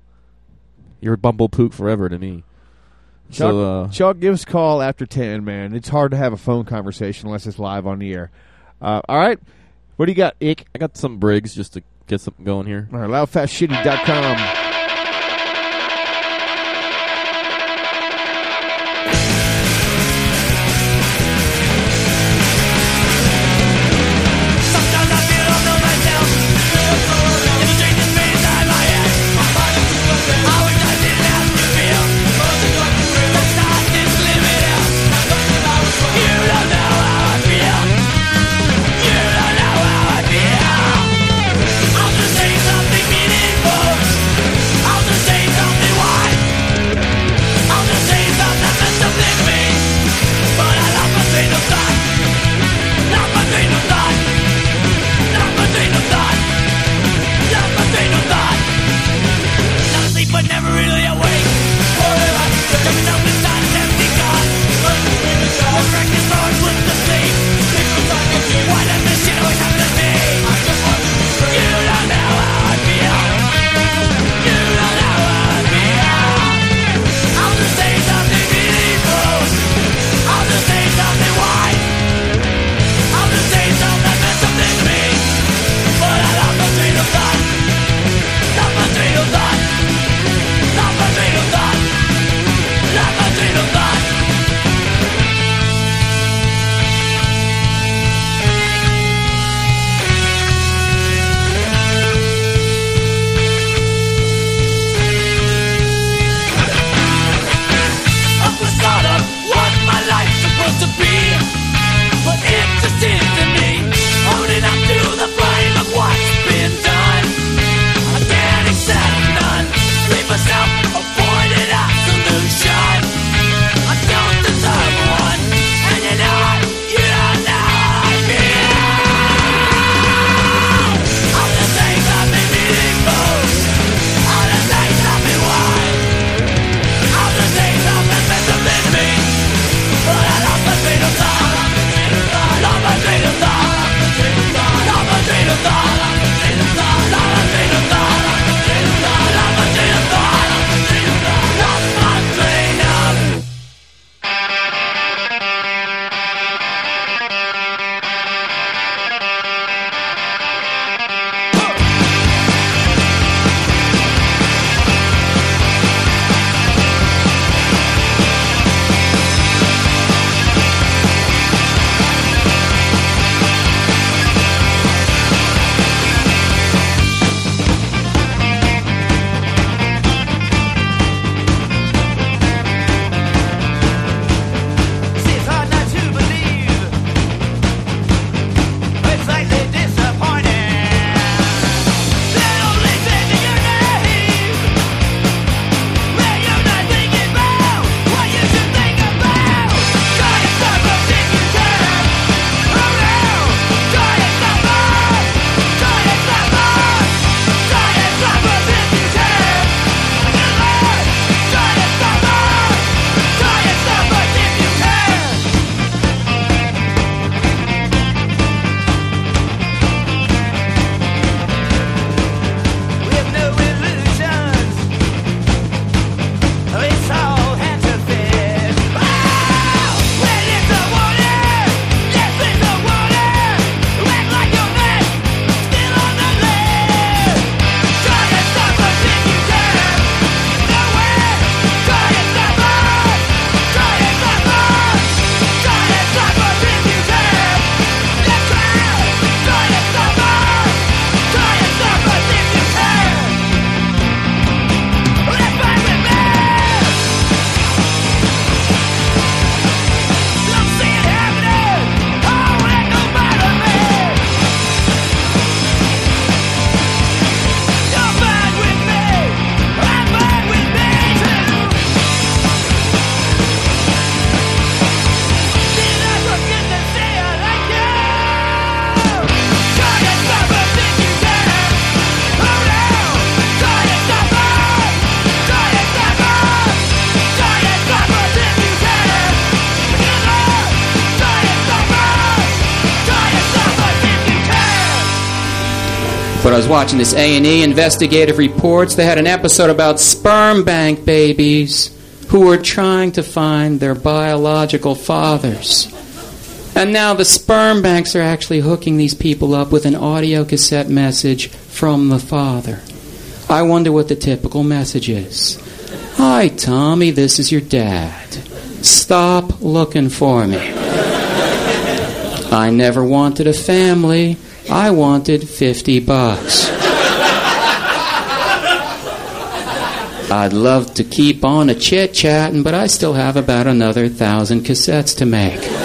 You're Bumble Pook forever to me.
Chuck,
so, uh,
Chuck, give us a call after 10, man. It's hard to have a phone conversation unless it's live on the air. Uh, all right. What do you got, Ick?
I got some Briggs just to get something going here.
All right, loudfastshitty.com.
was watching this A&E investigative reports. They had an episode about sperm bank babies who were trying to find their biological fathers. And now the sperm banks are actually hooking these people up with an audio cassette message from the father. I wonder what the typical message is. Hi, Tommy, this is your dad. Stop looking for me. I never wanted a family. I wanted 50 bucks. I'd love to keep on a chit chatting, but I still have about another thousand cassettes to make.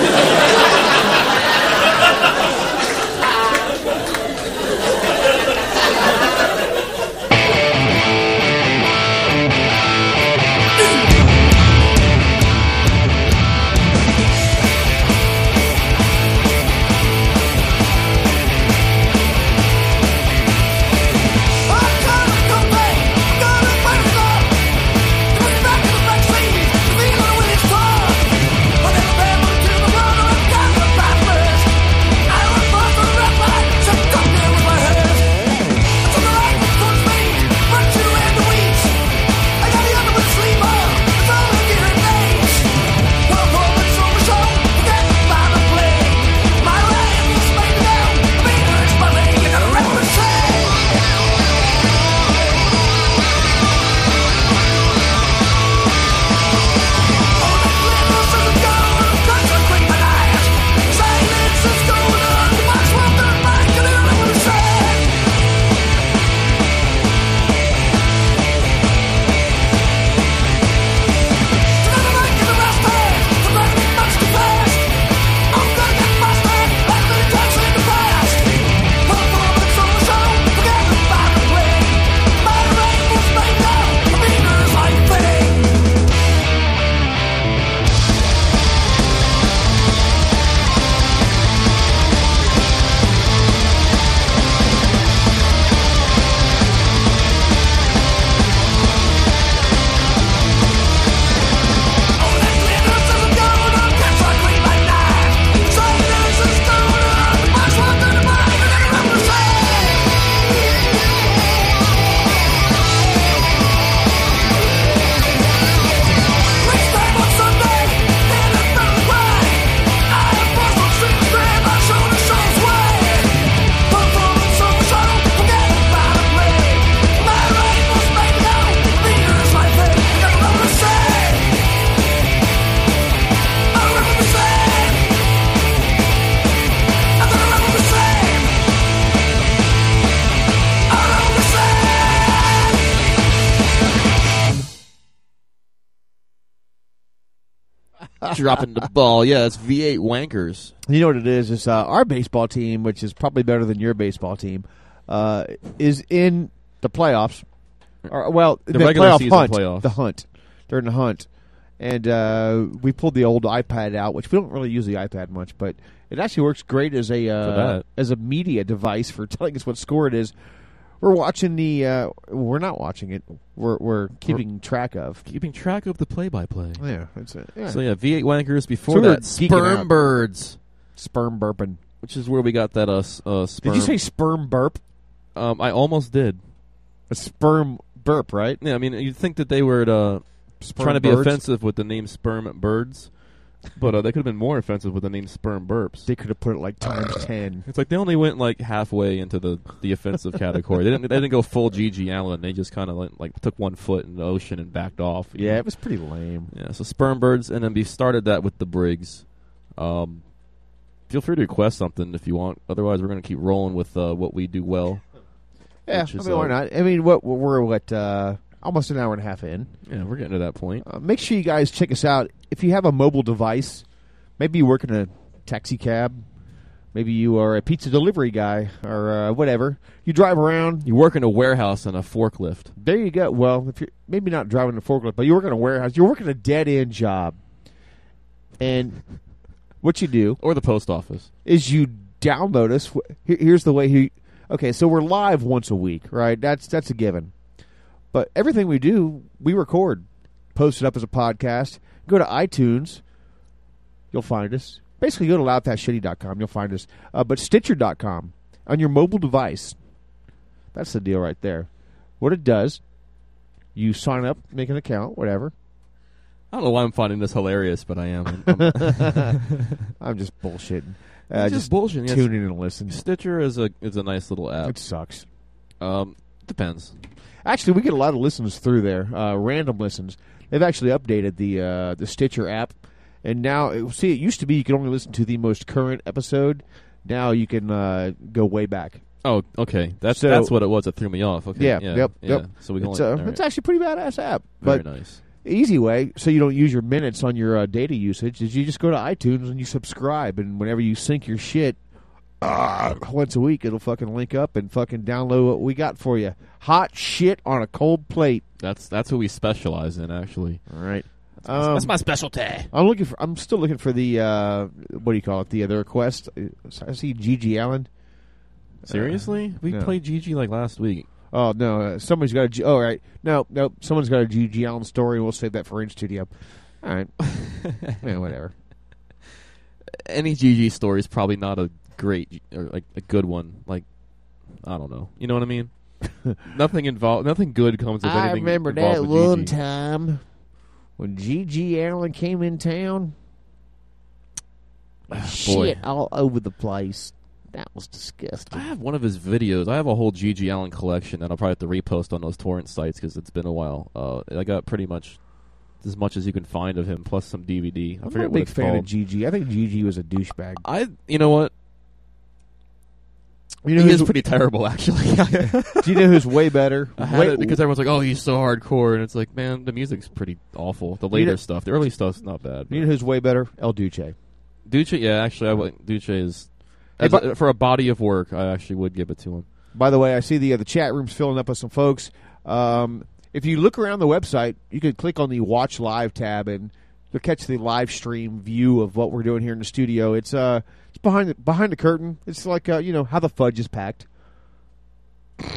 Dropping the ball. Yeah, it's V8 wankers.
You know what it is? It's uh, our baseball team, which is probably better than your baseball team, uh, is in the playoffs. Or, well,
The
the,
regular
playoff
season
hunt,
playoffs.
the hunt. They're in the hunt, and uh, we pulled the old iPad out, which we don't really use the iPad much, but it actually works great as a uh, as a media device for telling us what score it is. We're watching the. Uh, we're not watching it. We're we're keeping track of.
Keeping track of the play-by-play.
Yeah, that's it. Yeah.
So yeah, V8 wankers. Before
So were
that, sperm
out.
birds,
sperm burping,
which is where we got that uh, uh sperm.
Did you say sperm burp?
Um, I almost did.
A sperm burp, right?
Yeah, I mean, you'd think that they were uh, trying to be
birds?
offensive with the name sperm birds, but uh, they could have been more offensive with the name sperm burps.
They could have put it like times ten.
It's like they only went like halfway into the the offensive category. They didn't they didn't go full GG Allen. They just kind of like, like took one foot in the ocean and backed off.
Yeah,
know?
it was pretty lame.
Yeah, so sperm birds, and then we started that with the Briggs. Um, feel free to request something if you want. Otherwise, we're going to keep rolling with uh, what we do well.
Yeah, I mean, why
uh,
not? I mean, what we're what uh, almost an hour and a half in.
Yeah, we're getting to that point.
Uh, make sure you guys check us out. If you have a mobile device, maybe you work in a taxi cab, maybe you are a pizza delivery guy or uh, whatever. You drive around.
You work in a warehouse on a forklift.
There you go. Well, if you're maybe not driving a forklift, but you work in a warehouse, you're working a dead end job, and what you do
or the post office
is you download us. Here's the way he. Okay, so we're live once a week, right? That's that's a given. But everything we do, we record, post it up as a podcast. Go to iTunes, you'll find us. Basically, go to loudfastshitty.com, you'll find us. Uh, but Stitcher.com on your mobile device. That's the deal right there. What it does, you sign up, make an account, whatever.
I don't know why I'm finding this hilarious, but I am. I'm,
I'm just bullshitting. Uh,
just bullshitting. Yes.
Tune in and listen.
Stitcher is a is a nice little app.
It sucks.
Um, depends.
Actually, we get a lot of listens through there, uh, random listens. They've actually updated the uh, the Stitcher app, and now see it used to be you could only listen to the most current episode. Now you can uh, go way back.
Oh, okay. That's
So-
that's what it was that threw me off. Okay.
Yeah,
yeah,
yep,
yeah.
yep.
So we can
it's,
only,
uh,
right.
it's actually a pretty badass app.
Very
but
nice.
Easy way, so you don't use your minutes on your uh, data usage, is you just go to iTunes and you subscribe, and whenever you sync your shit, uh, once a week, it'll fucking link up and fucking download what we got for you. Hot shit on a cold plate.
That's that's what we specialize in, actually.
All right.
That's, my, that's
Um,
my specialty.
I'm looking for. I'm still looking for the uh, what do you call it? The the request. I see GG Allen.
Seriously, we
no.
played GG like last week.
Oh no, uh, somebody's got a. G- oh all right, no, no, someone's got a Gigi Allen story. We'll save that for in studio. All right, yeah, whatever.
Any GG story is probably not a great or like a good one. Like I don't know. You know what I mean? nothing involved. Nothing good comes of
I remember that one
GG.
time when GG Allen came in town.
boy.
Shit all over the place. That was disgusting.
I have one of his videos. I have a whole GG Allen collection that I'll probably have to repost on those torrent sites because it's been a while. Uh, I got pretty much as much as you can find of him, plus some DVD. I
I'm not a big fan
called.
of GG. I think GG was a douchebag.
I, you know what?
You know
he is pretty terrible, actually.
Do you know who's way better?
I had
Way-
it because everyone's like, "Oh, he's so hardcore," and it's like, man, the music's pretty awful. The later
know-
stuff, the early stuff's not bad.
You know who's way better? El Duce.
Duce, yeah, actually, I would, Duce is
Hey,
a- for a body of work. I actually would give it to him.
By the way, I see the uh, the chat room's filling up with some folks. Um, if you look around the website, you can click on the Watch Live tab and you'll catch the live stream view of what we're doing here in the studio. It's uh, it's behind the, behind the curtain. It's like uh, you know how the fudge is packed.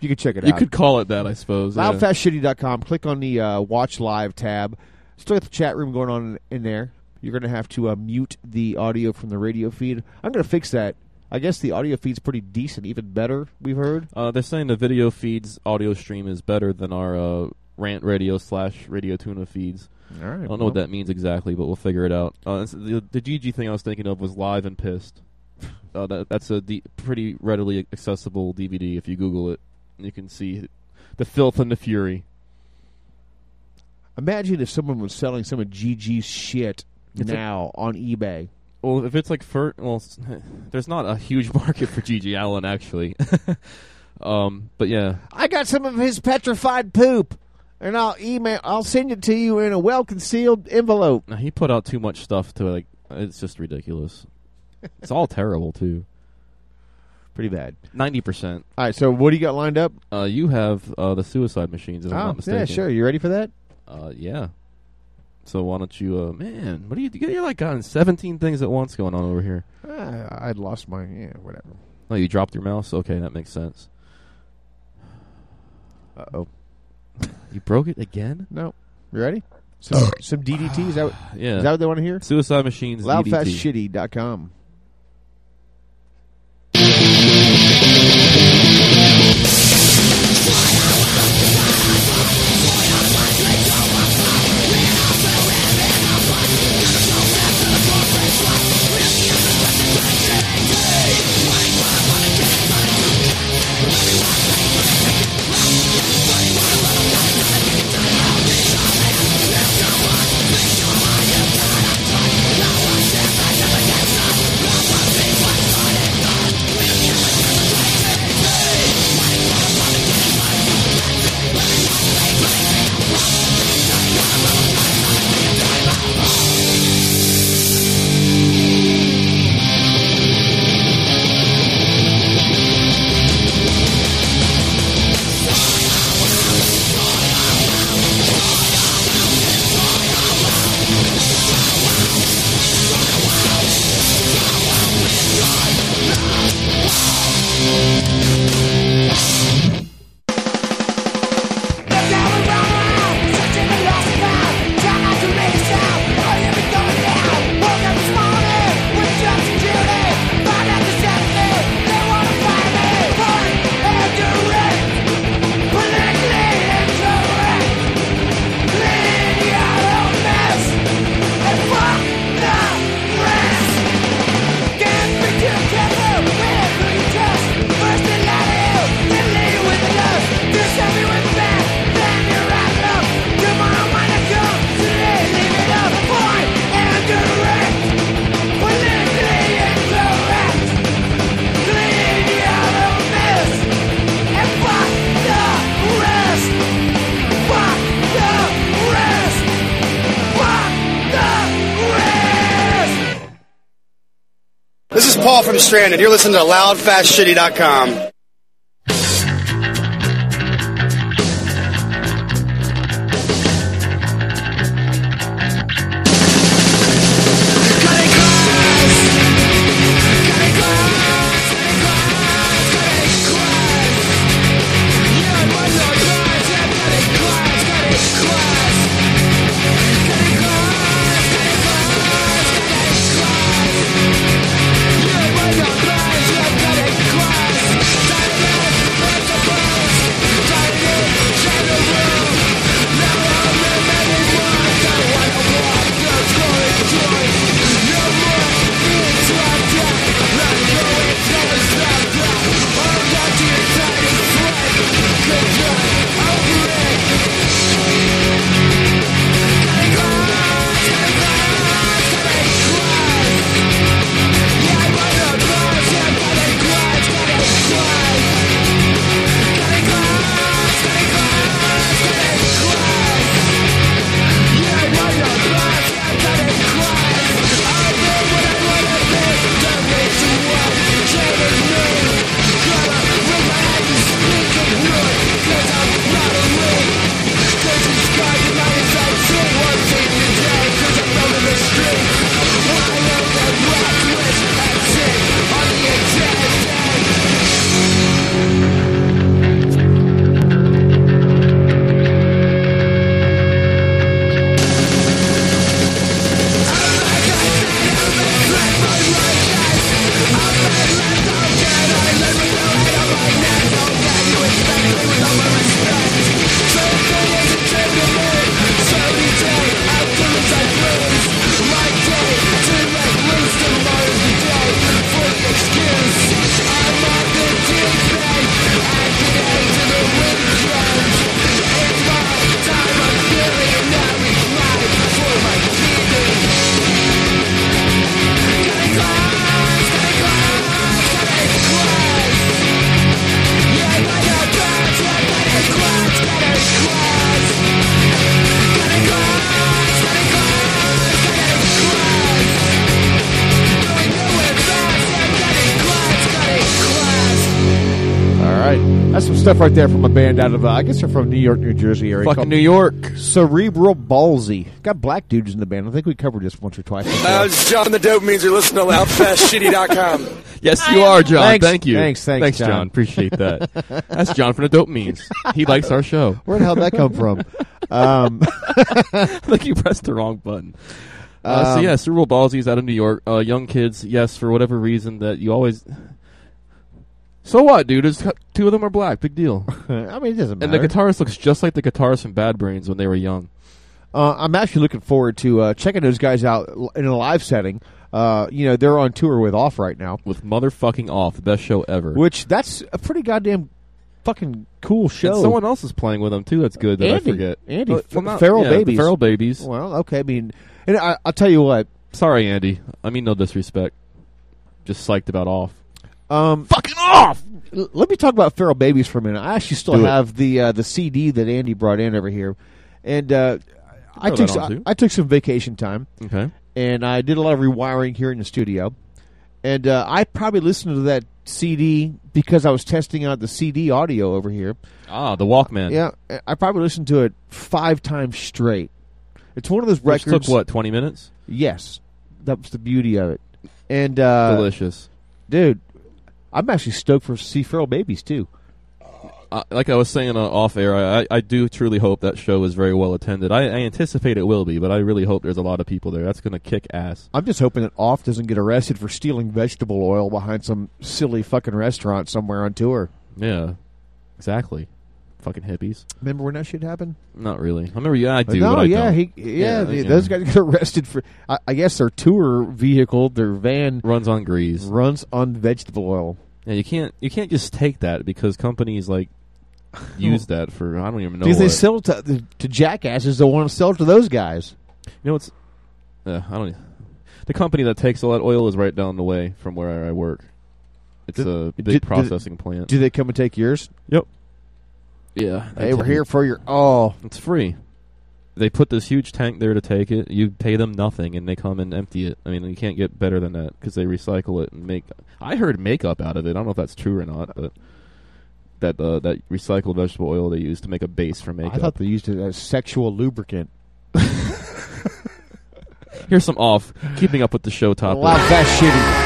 you can check it
You
out.
You could call it that, I suppose.
Loudfastshitty.com. Click on the uh, Watch Live tab. Still got the chat room going on in there. You're going to have to uh, mute the audio from the radio feed. I'm going to fix that. I guess the audio feed's pretty decent, even better. We've heard.
Uh, they're saying the video feeds audio stream is better than our uh, rant radio slash radio tuna feeds.
All right,
I don't
well.
know what that means exactly, but we'll figure it out. Uh, the, the GG thing I was thinking of was live and pissed. Uh, that, that's a pretty readily accessible DVD. If you Google it, you can see the filth and the fury.
Imagine if someone was selling some of GG's shit
It's a-
now on eBay.
Well, if it's like for well, there's not a huge market for GG Allen actually. um, but yeah,
I got some of his petrified poop, and I'll email. I'll send it to you in a well concealed envelope.
Now, he put out too much stuff to like. It's just ridiculous. it's all terrible too.
Pretty bad.
Ninety percent.
All right, so what do you got lined up?
Uh, you have uh, the suicide machines. If I'm
Oh,
not mistaken.
yeah, sure. You ready for that?
Uh, yeah. So why don't you, uh, man? What do you? You're like gotten seventeen things at once going on over here.
Uh, I'd lost my yeah, whatever.
Oh, you dropped your mouse. Okay, that makes sense.
Uh oh.
You broke it again?
No. You ready? Some oh. some DDT. Is that what,
Yeah.
Is that what they want to hear?
Suicide machines. DDT.
Loudfastshitty.com.
Stranded. You're listening to LoudFastShitty.com.
stuff right there from a band out of, uh, I guess they're from New York, New Jersey area.
Fucking New York.
Cerebral Ballsy. Got black dudes in the band. I think we covered this once or twice.
Uh, John the Dopamines you're listening to LoudFastShitty.com.
Yes, you are, John.
Thanks.
Thank you.
Thanks, thanks,
thanks,
John.
John. Appreciate that. That's John from the Dope Means. He likes our show.
Where the hell did that come from? Um,
I think you pressed the wrong button. Uh, so
Um,
yeah, Cerebral Ballsies out of New York. Uh, young kids, yes, for whatever reason that you always. So what, dude? It's, two of them are black. Big deal.
I mean, it doesn't matter.
And the guitarist looks just like the guitarist from Bad Brains when they were young.
Uh, I'm actually looking forward to uh, checking those guys out in a live setting. Uh, you know, they're on tour with Off right now.
With motherfucking Off, the best show ever.
Which, that's a pretty goddamn fucking cool show.
And someone else is playing with them too. That's good. That
Andy.
I forget.
Andy.
Well, well, not-
Feral
yeah,
Babies.
Feral Babies.
Well, okay. I mean, and I, I'll tell you what.
Sorry, Andy. I mean no disrespect. Just psyched about Off.
Um,
Fucking off!
Let me talk about Feral Babies for a minute. I actually still
Do it.
have the uh, the CD that Andy brought in over here, and uh, I took some,
too.
I took some vacation time.
Okay.
and I did a lot of rewiring here in the studio, and uh, I probably listened to that CD because I was testing out the CD audio over here.
Ah, the Walkman.
Yeah, I probably listened to it five times straight. It's one of those
Which
records.
took what, twenty minutes?
Yes, that was the beauty of it. And uh,
Delicious.
dude. I'm actually stoked for see Feral Babies too.
Uh, like I was saying uh, off air, I, I do truly hope that show is very well attended. I, I anticipate it will be, but I really hope there's a lot of people there. That's going to kick ass.
I'm just hoping that Off doesn't get arrested for stealing vegetable oil behind some silly fucking restaurant somewhere on tour.
Yeah, exactly. Fucking hippies.
Remember when that shit happened?
Not really. I remember. Yeah, I do.
no,
but I
yeah,
don't.
he, yeah,
Yeah, yeah.
those guys get arrested for. I, I guess their tour vehicle, their van,
runs on grease,
runs on vegetable oil.
Yeah, you can't you can't just take that because companies like use that for I don't even know.
Because they sell it to, to jackasses that want to sell it to those guys.
You know what's? Uh, I don't. The company that takes all that oil is right down the way from where I work. It's a big
Did- did-
processing plant.
Do they come and take yours?
Yep. Yeah,
Hey, we're here for your. Oh,
It's free. They put this huge tank there to take it. You pay them nothing, and they come and empty it. I mean, you can't get better than that because they recycle it and make. I heard makeup out of it. I don't know if that's true or not, but that uh, that recycled vegetable oil they use to make a base for makeup.
I thought they used it as sexual lubricant.
Here's some off. Keeping up with the show topic.
Fast, shitty.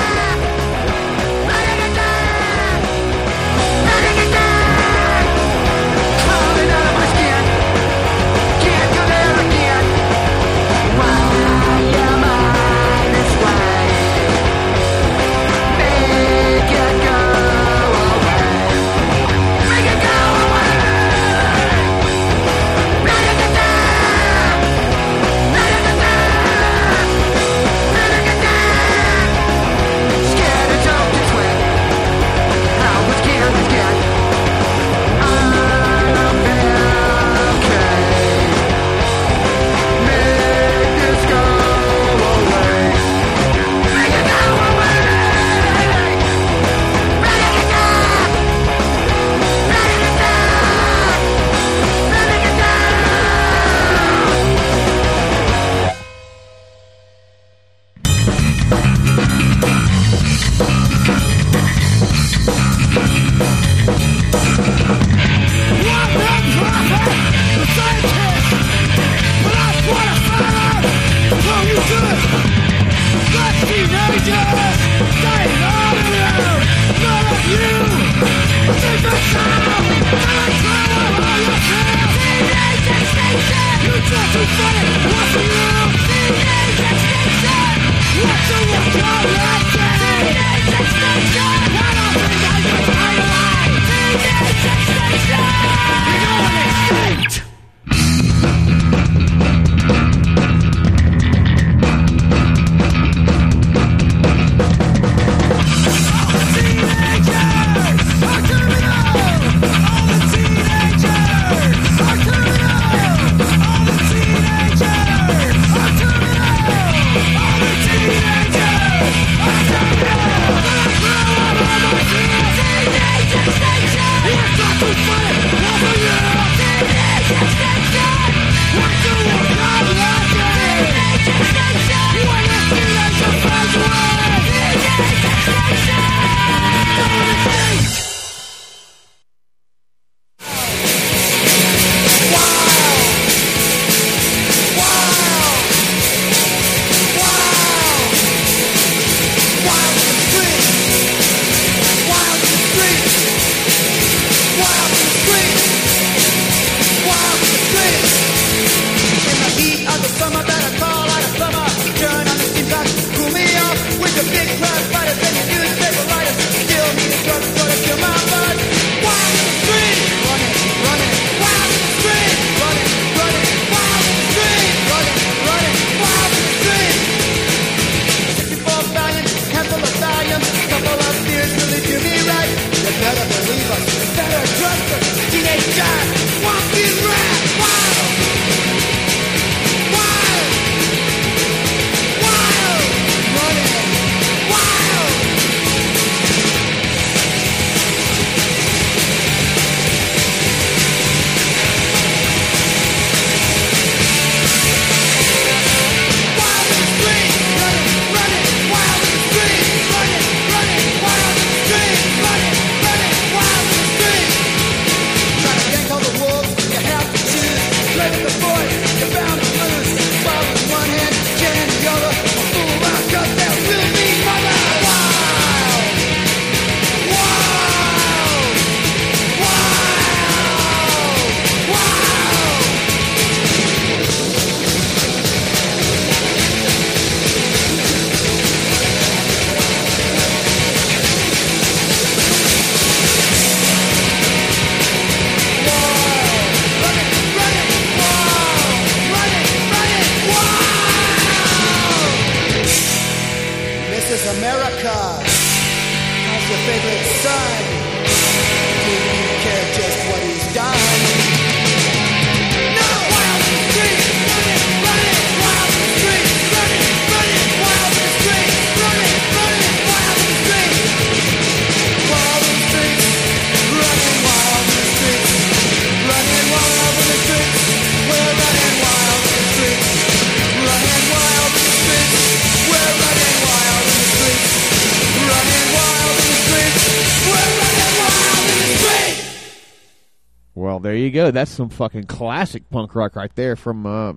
Go. That's some fucking classic punk rock right there from uh,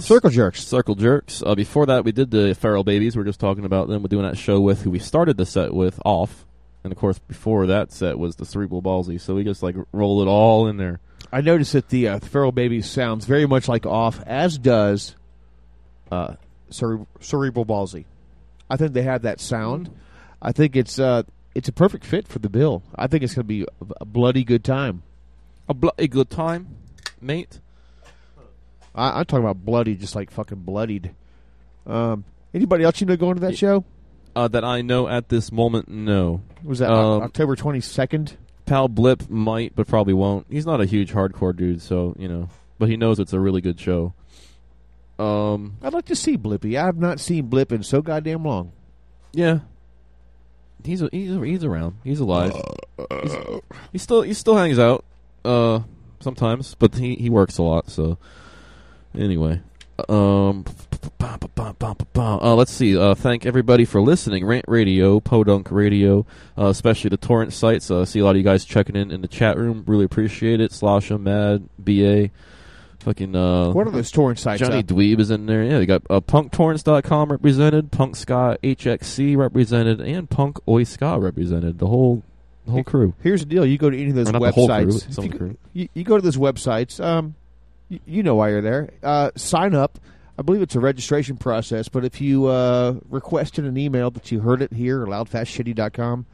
Circle Jerks.
Circle Jerks. Uh, before that, we did the Feral Babies. We are just talking about them. We're doing that show with who we started the set with, Off. And, of course, before that set was the Cerebral Ballsy. So we just, like, roll it all in there.
I noticed that the uh, Feral Babies sounds very much like Off, as does uh, Cere Cerebral Ballsy. I think they have that sound. I think it's uh, it's a perfect fit for the bill. I think it's going to be a bloody good time.
A bloody good time, mate?
I, am talking about bloody, just like fucking bloodied. Um, anybody else you know going to that yeah. show?
Uh, that I know at this moment, no.
Was that um, October 22nd?
Pal Blip might, but probably won't. He's not a huge hardcore dude, so, you know. But he knows it's a really good show. Um,
I'd like to see Blippy. I have not seen Blip in so goddamn long.
Yeah, he's a, he's a, he's around. He's alive. He's, he still he still hangs out uh, sometimes, but he he works a lot. So anyway, um, uh, let's see. Uh, thank everybody for listening. Rant Radio, Podunk Radio, uh, especially the torrent sites. Uh, see a lot of you guys checking in in the chat room. Really appreciate it. Slosha, Mad, BA. Fucking uh,
what are those torrent sites?
Johnny
up?
Dweeb is in there. Yeah, they got uh, punktorrents.com represented, Punk Ska HXC represented, and Punk Oi Ska represented. The whole the whole crew.
Here's the deal: you go to any of those websites.
Crew, you,
you, you, go to those websites. Um, you, you know why you're there. Uh, sign up. I believe it's a registration process, but if you uh, request in an email that you heard it here loudfastshitty.com,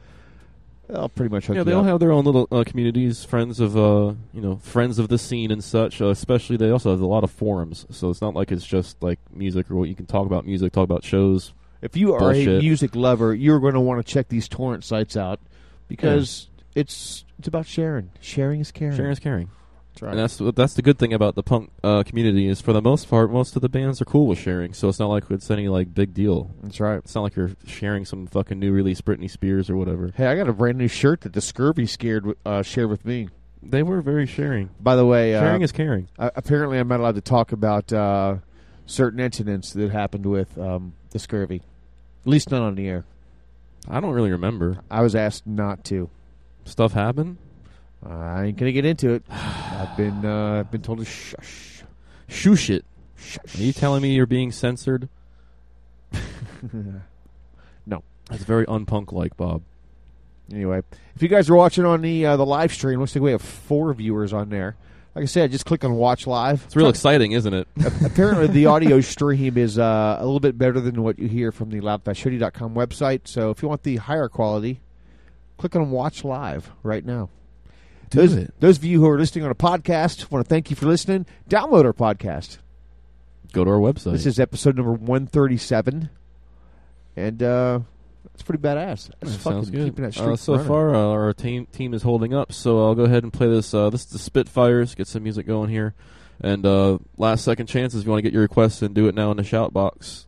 I'll pretty much hook
Yeah, they
all
have their own little uh, communities, friends of uh, you know, friends of the scene and such. Uh, especially, they also have a lot of forums, so it's not like it's just like music or what you can talk about music, talk about shows.
If you are
bullshit.
a music lover, you're going to want to check these torrent sites out because yeah. it's it's about sharing. Sharing is caring.
Sharing is caring. That's right. And that's that's the good thing about the punk uh, community is for the most part, most of the bands are cool with sharing. So it's not like it's any like big deal.
That's right.
It's not like you're sharing some fucking new release Britney Spears or whatever.
Hey, I got a brand new shirt that the Scurvy scared uh, shared with me.
They were very sharing.
By the way,
sharing
uh,
is caring.
apparently, I'm not allowed to talk about uh, certain incidents that happened with um, the Scurvy. At least not on the air.
I don't really remember.
I was asked not to.
Stuff happened.
I ain't gonna get into it. I've been uh, I've been told to shush.
Shush it. Shush. Are you telling me you're being censored?
no.
That's very unpunk-like, Bob.
Anyway, if you guys are watching on the uh, the live stream, looks like we have four viewers on there. Like I said, just click on Watch Live.
It's real exciting, isn't it?
Apparently, the audio stream is uh, a little bit better than what you hear from the loudfastshitty.com website. So if you want the higher quality, click on Watch Live right now.
Do
those,
it.
Those of you who are listening on a podcast, want to thank you for listening. Download our podcast.
Go to our website.
This is episode number 137. And uh, it's pretty badass. That's
sounds good.
Keeping that
uh, so
running.
far, uh, our team team is holding up. So I'll go ahead and play this. Uh, this is the Spitfires. Get some music going here. And uh, last second chances. If you want to get your requests and do it now in the shout box.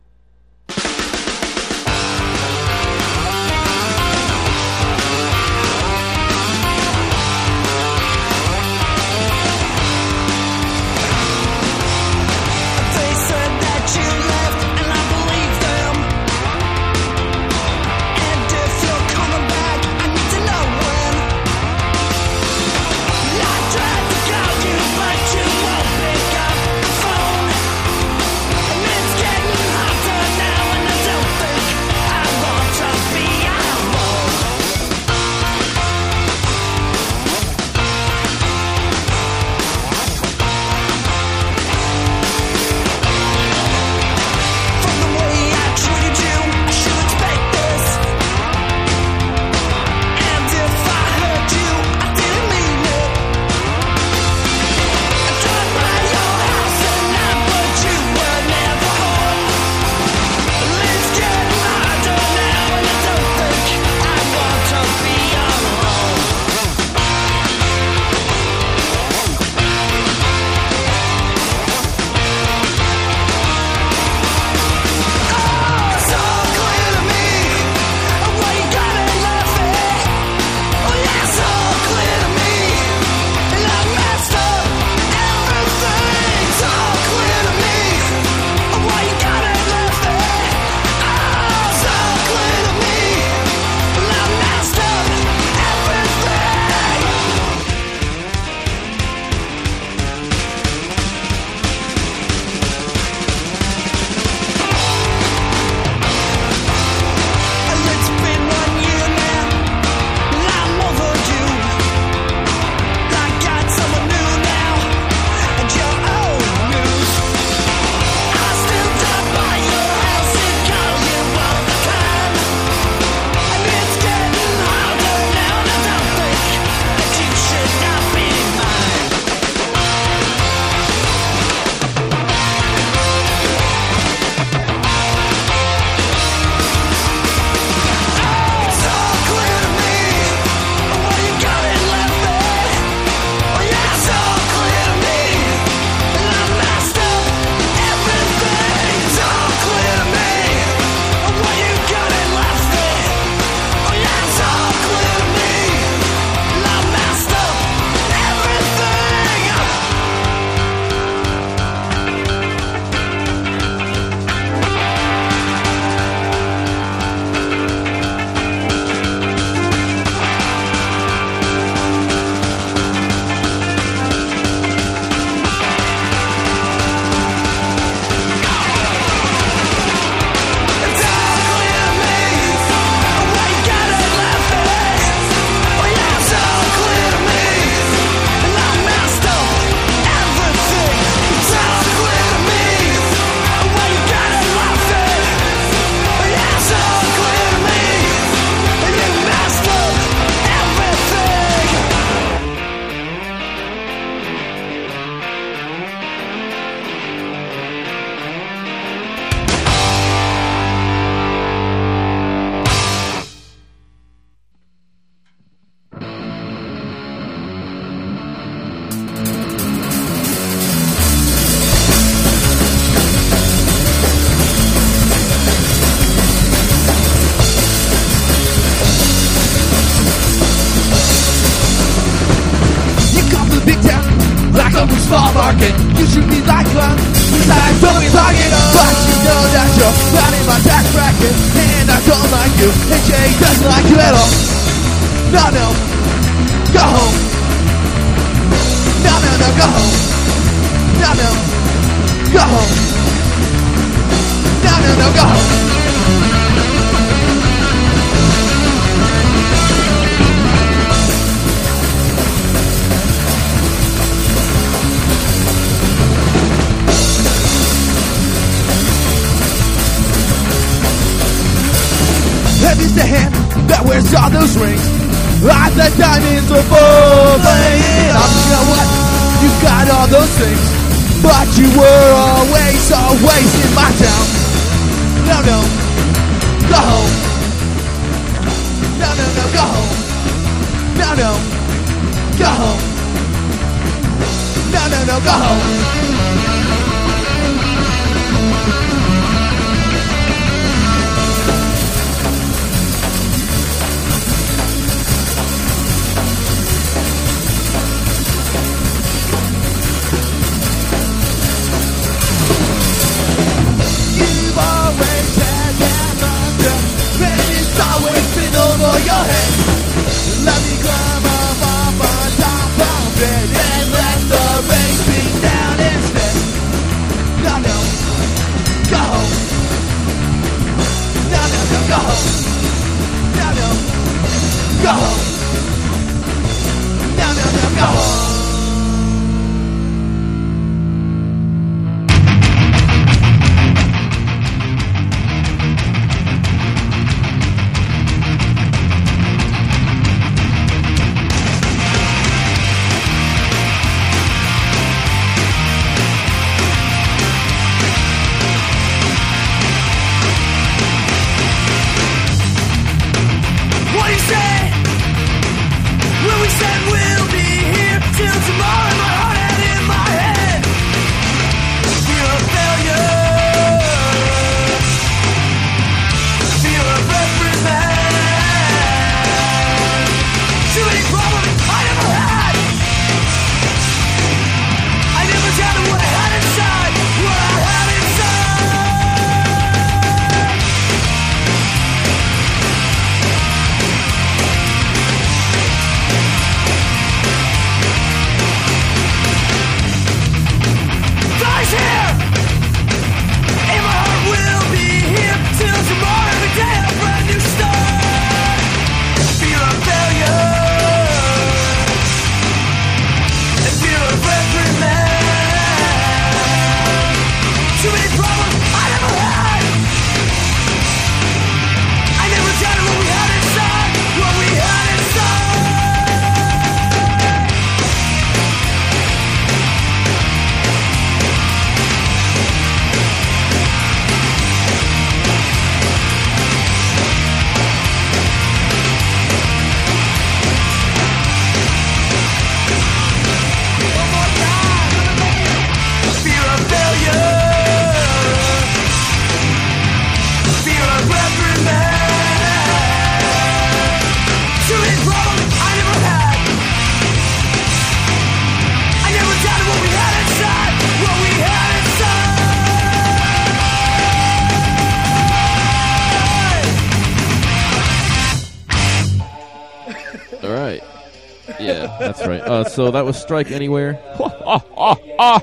So that was Strike Anywhere. ah, ah.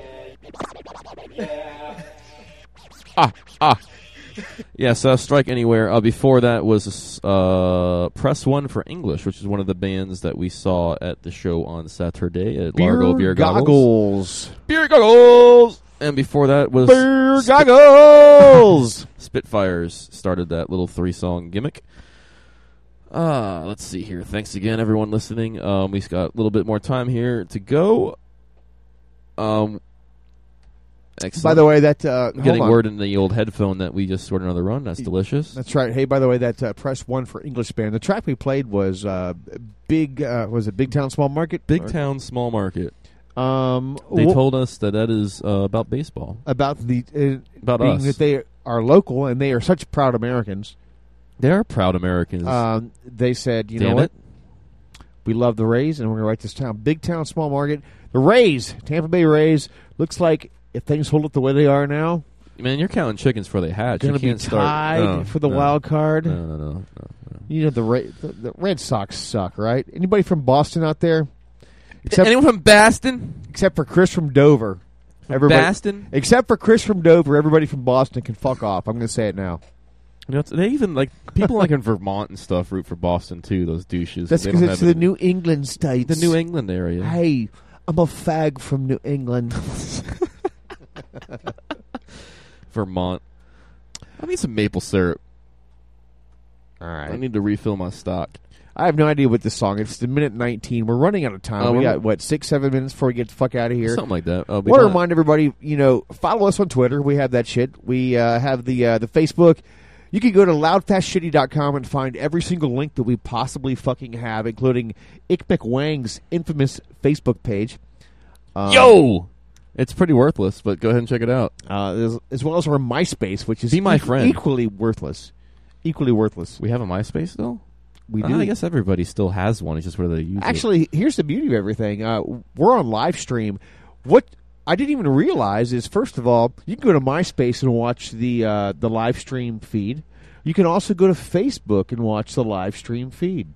ah. ah. Yes, uh, Strike Anywhere. Uh, before that was uh, Press One for English, which is one of the bands that we saw at the show on Saturday at Largo Beer Goggles. Beer Goggles! And before that was
Beer Goggles!
Spitfires started that little three-song gimmick. Uh, let's see here. Thanks again, everyone listening. Um, we've got a little bit more time here to go. Um, excellent.
By the way, that uh,
I'm getting word in the old headphone that we just scored another run. That's delicious.
That's right. Hey, by the way, that uh, press one for English band. The track we played was uh, big. Uh, was it Big Town Small Market?
Big
Or-
Town Small Market.
Um,
They told us that that is uh, about baseball.
about the uh,
About
being
us.
that they are local and they are such proud Americans.
They are proud Americans.
Um, they said, you know
Damn
what?
it.
We love the Rays, and we're going to write this town. Big town, small market. The Rays, Tampa Bay Rays, looks like if things hold up the way they are now,
Man, you're counting chickens before they hatch.
going
you
to be tied
no,
for the
no,
wild card.
No, no, no, no.
You know the, Ra the the Red Sox suck, right? Anybody from Boston out there?
Anyone from Boston?
Except for Chris from Dover. Everybody,
Boston?
Except for Chris from Dover, everybody from Boston can fuck off. I'm going to say it now.
You know, they even like people like in Vermont and stuff root for Boston too. Those douches.
That's because it's the New England states.
the New England area.
Hey, I'm a fag from New England.
Vermont. I need some maple syrup.
All right.
I need to refill my stock.
I have no idea what this song. It's the minute 19. We're running out of time.
Oh,
we got what six, seven minutes before we get the fuck out of here.
Something like that.
I want to remind everybody, you know, follow us on Twitter. We have that shit. We uh, have the uh, the Facebook. You can go to loudfastshitty.com and find every single link that we possibly fucking have, including Ick McWang's infamous Facebook page. Um,
Yo! It's pretty worthless, but go ahead and check it out.
Uh, as, as well as our MySpace, which is
Be my
equ-
friend.
equally worthless. Equally worthless.
We have a MySpace though?
We
Uh,
do.
I guess everybody still has one. It's just where they use it.
Actually, here's the beauty of everything. Uh, we're on live stream. What I didn't even realize is, first of all, you can go to MySpace and watch the uh, the live stream feed. You can also go to Facebook and watch the live stream feed.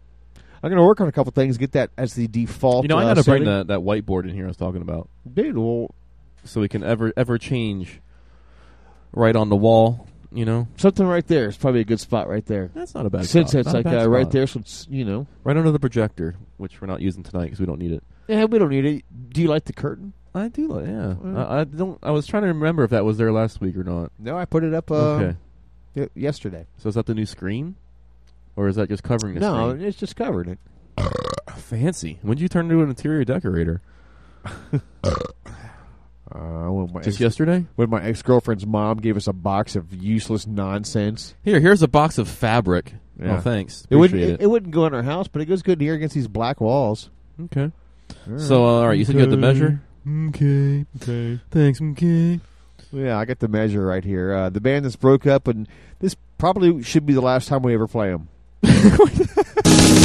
I'm going to work on a couple things, get that as the default.
You know, I
uh,
got to bring that, that whiteboard in here I was talking about.
Dude, well,
So we can ever ever change right on the wall, you know?
something right there is probably a good spot right there.
That's not a bad
Since
spot.
it's
Not
like uh, right there, so it's you know.
Right under the projector, which we're not using tonight because we don't need it.
Yeah, we don't need it. Do you like the curtain?
I do like, yeah.
Mm.
I, I don't. I was trying to remember if that was there last week or not.
No, I put it up. Uh,
okay.
y- yesterday.
So is that the new screen, or is that just covering the
No,
screen?
it's just covered it.
Fancy. When did you turn into an interior decorator?
Uh, when my
Just
ex-
yesterday?
When my ex girlfriend's mom gave us a box of useless nonsense.
Here, here's a box of fabric.
Yeah.
Oh, thanks.
It wouldn't. It, it wouldn't go in our house, but it goes good here against these black walls.
Okay. So, uh, all right, you said you had the measure? Okay.
Okay.
Thanks. Okay.
Yeah, I got the measure right here. Uh, the band that's broke up, and this probably should be the last time we ever play them.
It's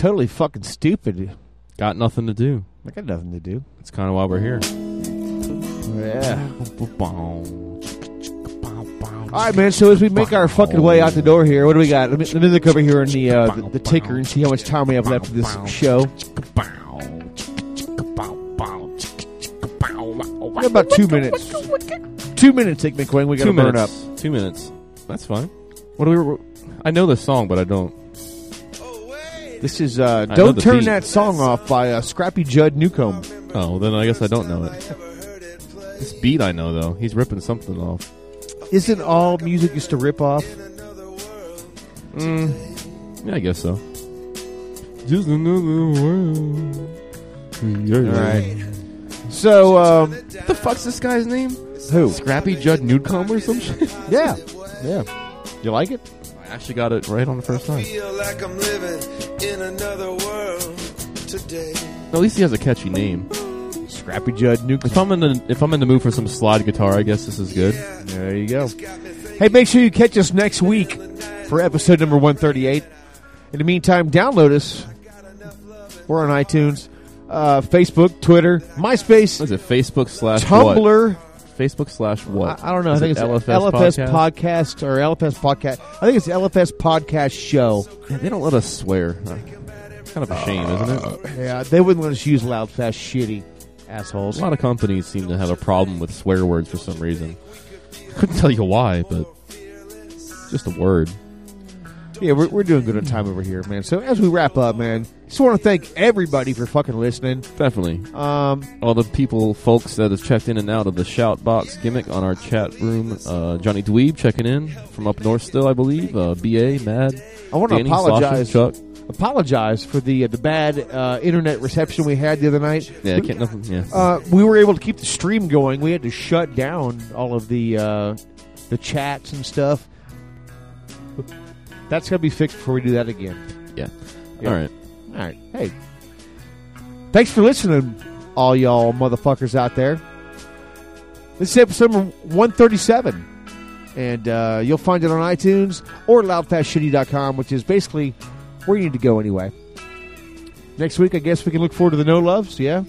totally
fucking stupid.
Got nothing to do.
I got nothing to do.
That's kind of why we're here.
Yeah. All right, man. So as we make our fucking way out the door here, what do we got? Let me, let me look over here in the, uh, the the ticker and see how much time we have left of this show. We got about two minutes. Two minutes, Dick McQueen. We got to
Two
burn up.
minutes. Two minutes. That's fine. What do we? I know this song, but I don't.
This is uh,
I know
"Don't
the
Turn
beat.
That Song Off" by uh, Scrappy Jud Newcomb.
Oh, then I guess I don't know it. This beat I know though. He's ripping something off.
Isn't all music used to rip off?
Mm, yeah, I guess so. Just another world. Yeah,
All right. So, um,
What the fuck's this guy's name?
who?
Scrappy Jud Newcomb or some shit?
Yeah, yeah. You like it?
I actually got it right on the first time.
Feel like I'm living in another world today.
At least he has a catchy name.
Scrappy Jud Newcomb.
If I'm in the if I'm in the mood for some slide guitar, I guess this is good.
There you go. Hey, make sure you catch us next week for episode number 138. In the meantime, download us. We're on iTunes, uh, Facebook, Twitter, MySpace,
What is it? Facebook slash
Tumblr.
What? Facebook slash what?
I, I don't know.
Is
I think
it
it's
LFS,
LFS
podcast?
podcast or LFS podcast. I think it's LFS podcast show.
Yeah, they don't let us swear. Uh, kind of a shame, isn't it?
Yeah, they wouldn't let us use loud, fast, shitty assholes.
A lot of companies seem to have a problem with swear words for some reason. Couldn't tell you why, but just a word.
Yeah, we're, we're doing good on time over here, man. So as we wrap up, man, just want to thank everybody for fucking listening.
Definitely.
Um,
All the people, folks that have checked in and out of the shout box gimmick on our chat room. Uh, Johnny Dweeb checking in from up north still, I believe. Uh, BA, Mad.
I want to apologize.
Sasha, Chuck.
Apologize for the uh, the bad uh, internet reception we had the other night.
Yeah, I can't nothing. Yeah.
Uh, we were able to keep the stream going. We had to shut down all of the uh, the chats and stuff. That's gonna be fixed before we do that again.
yeah.
Yeah.
All right.
All right. Hey, thanks for listening, all y'all motherfuckers out there. This is episode number 137. And uh, you'll find it on iTunes or loudfastshitty.com, which is basically where you need to go anyway. Next week, I guess we can look forward to the no loves, yeah?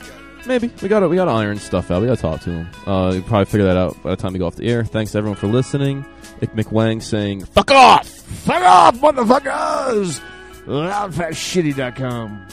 Maybe we got to we got to iron stuff out. We got to talk to him. Uh, you probably figure that out by the time we go off the air. Thanks everyone for listening. Ick McWang saying "fuck off."
Fuck off, motherfuckers! Loudfastshitty.com.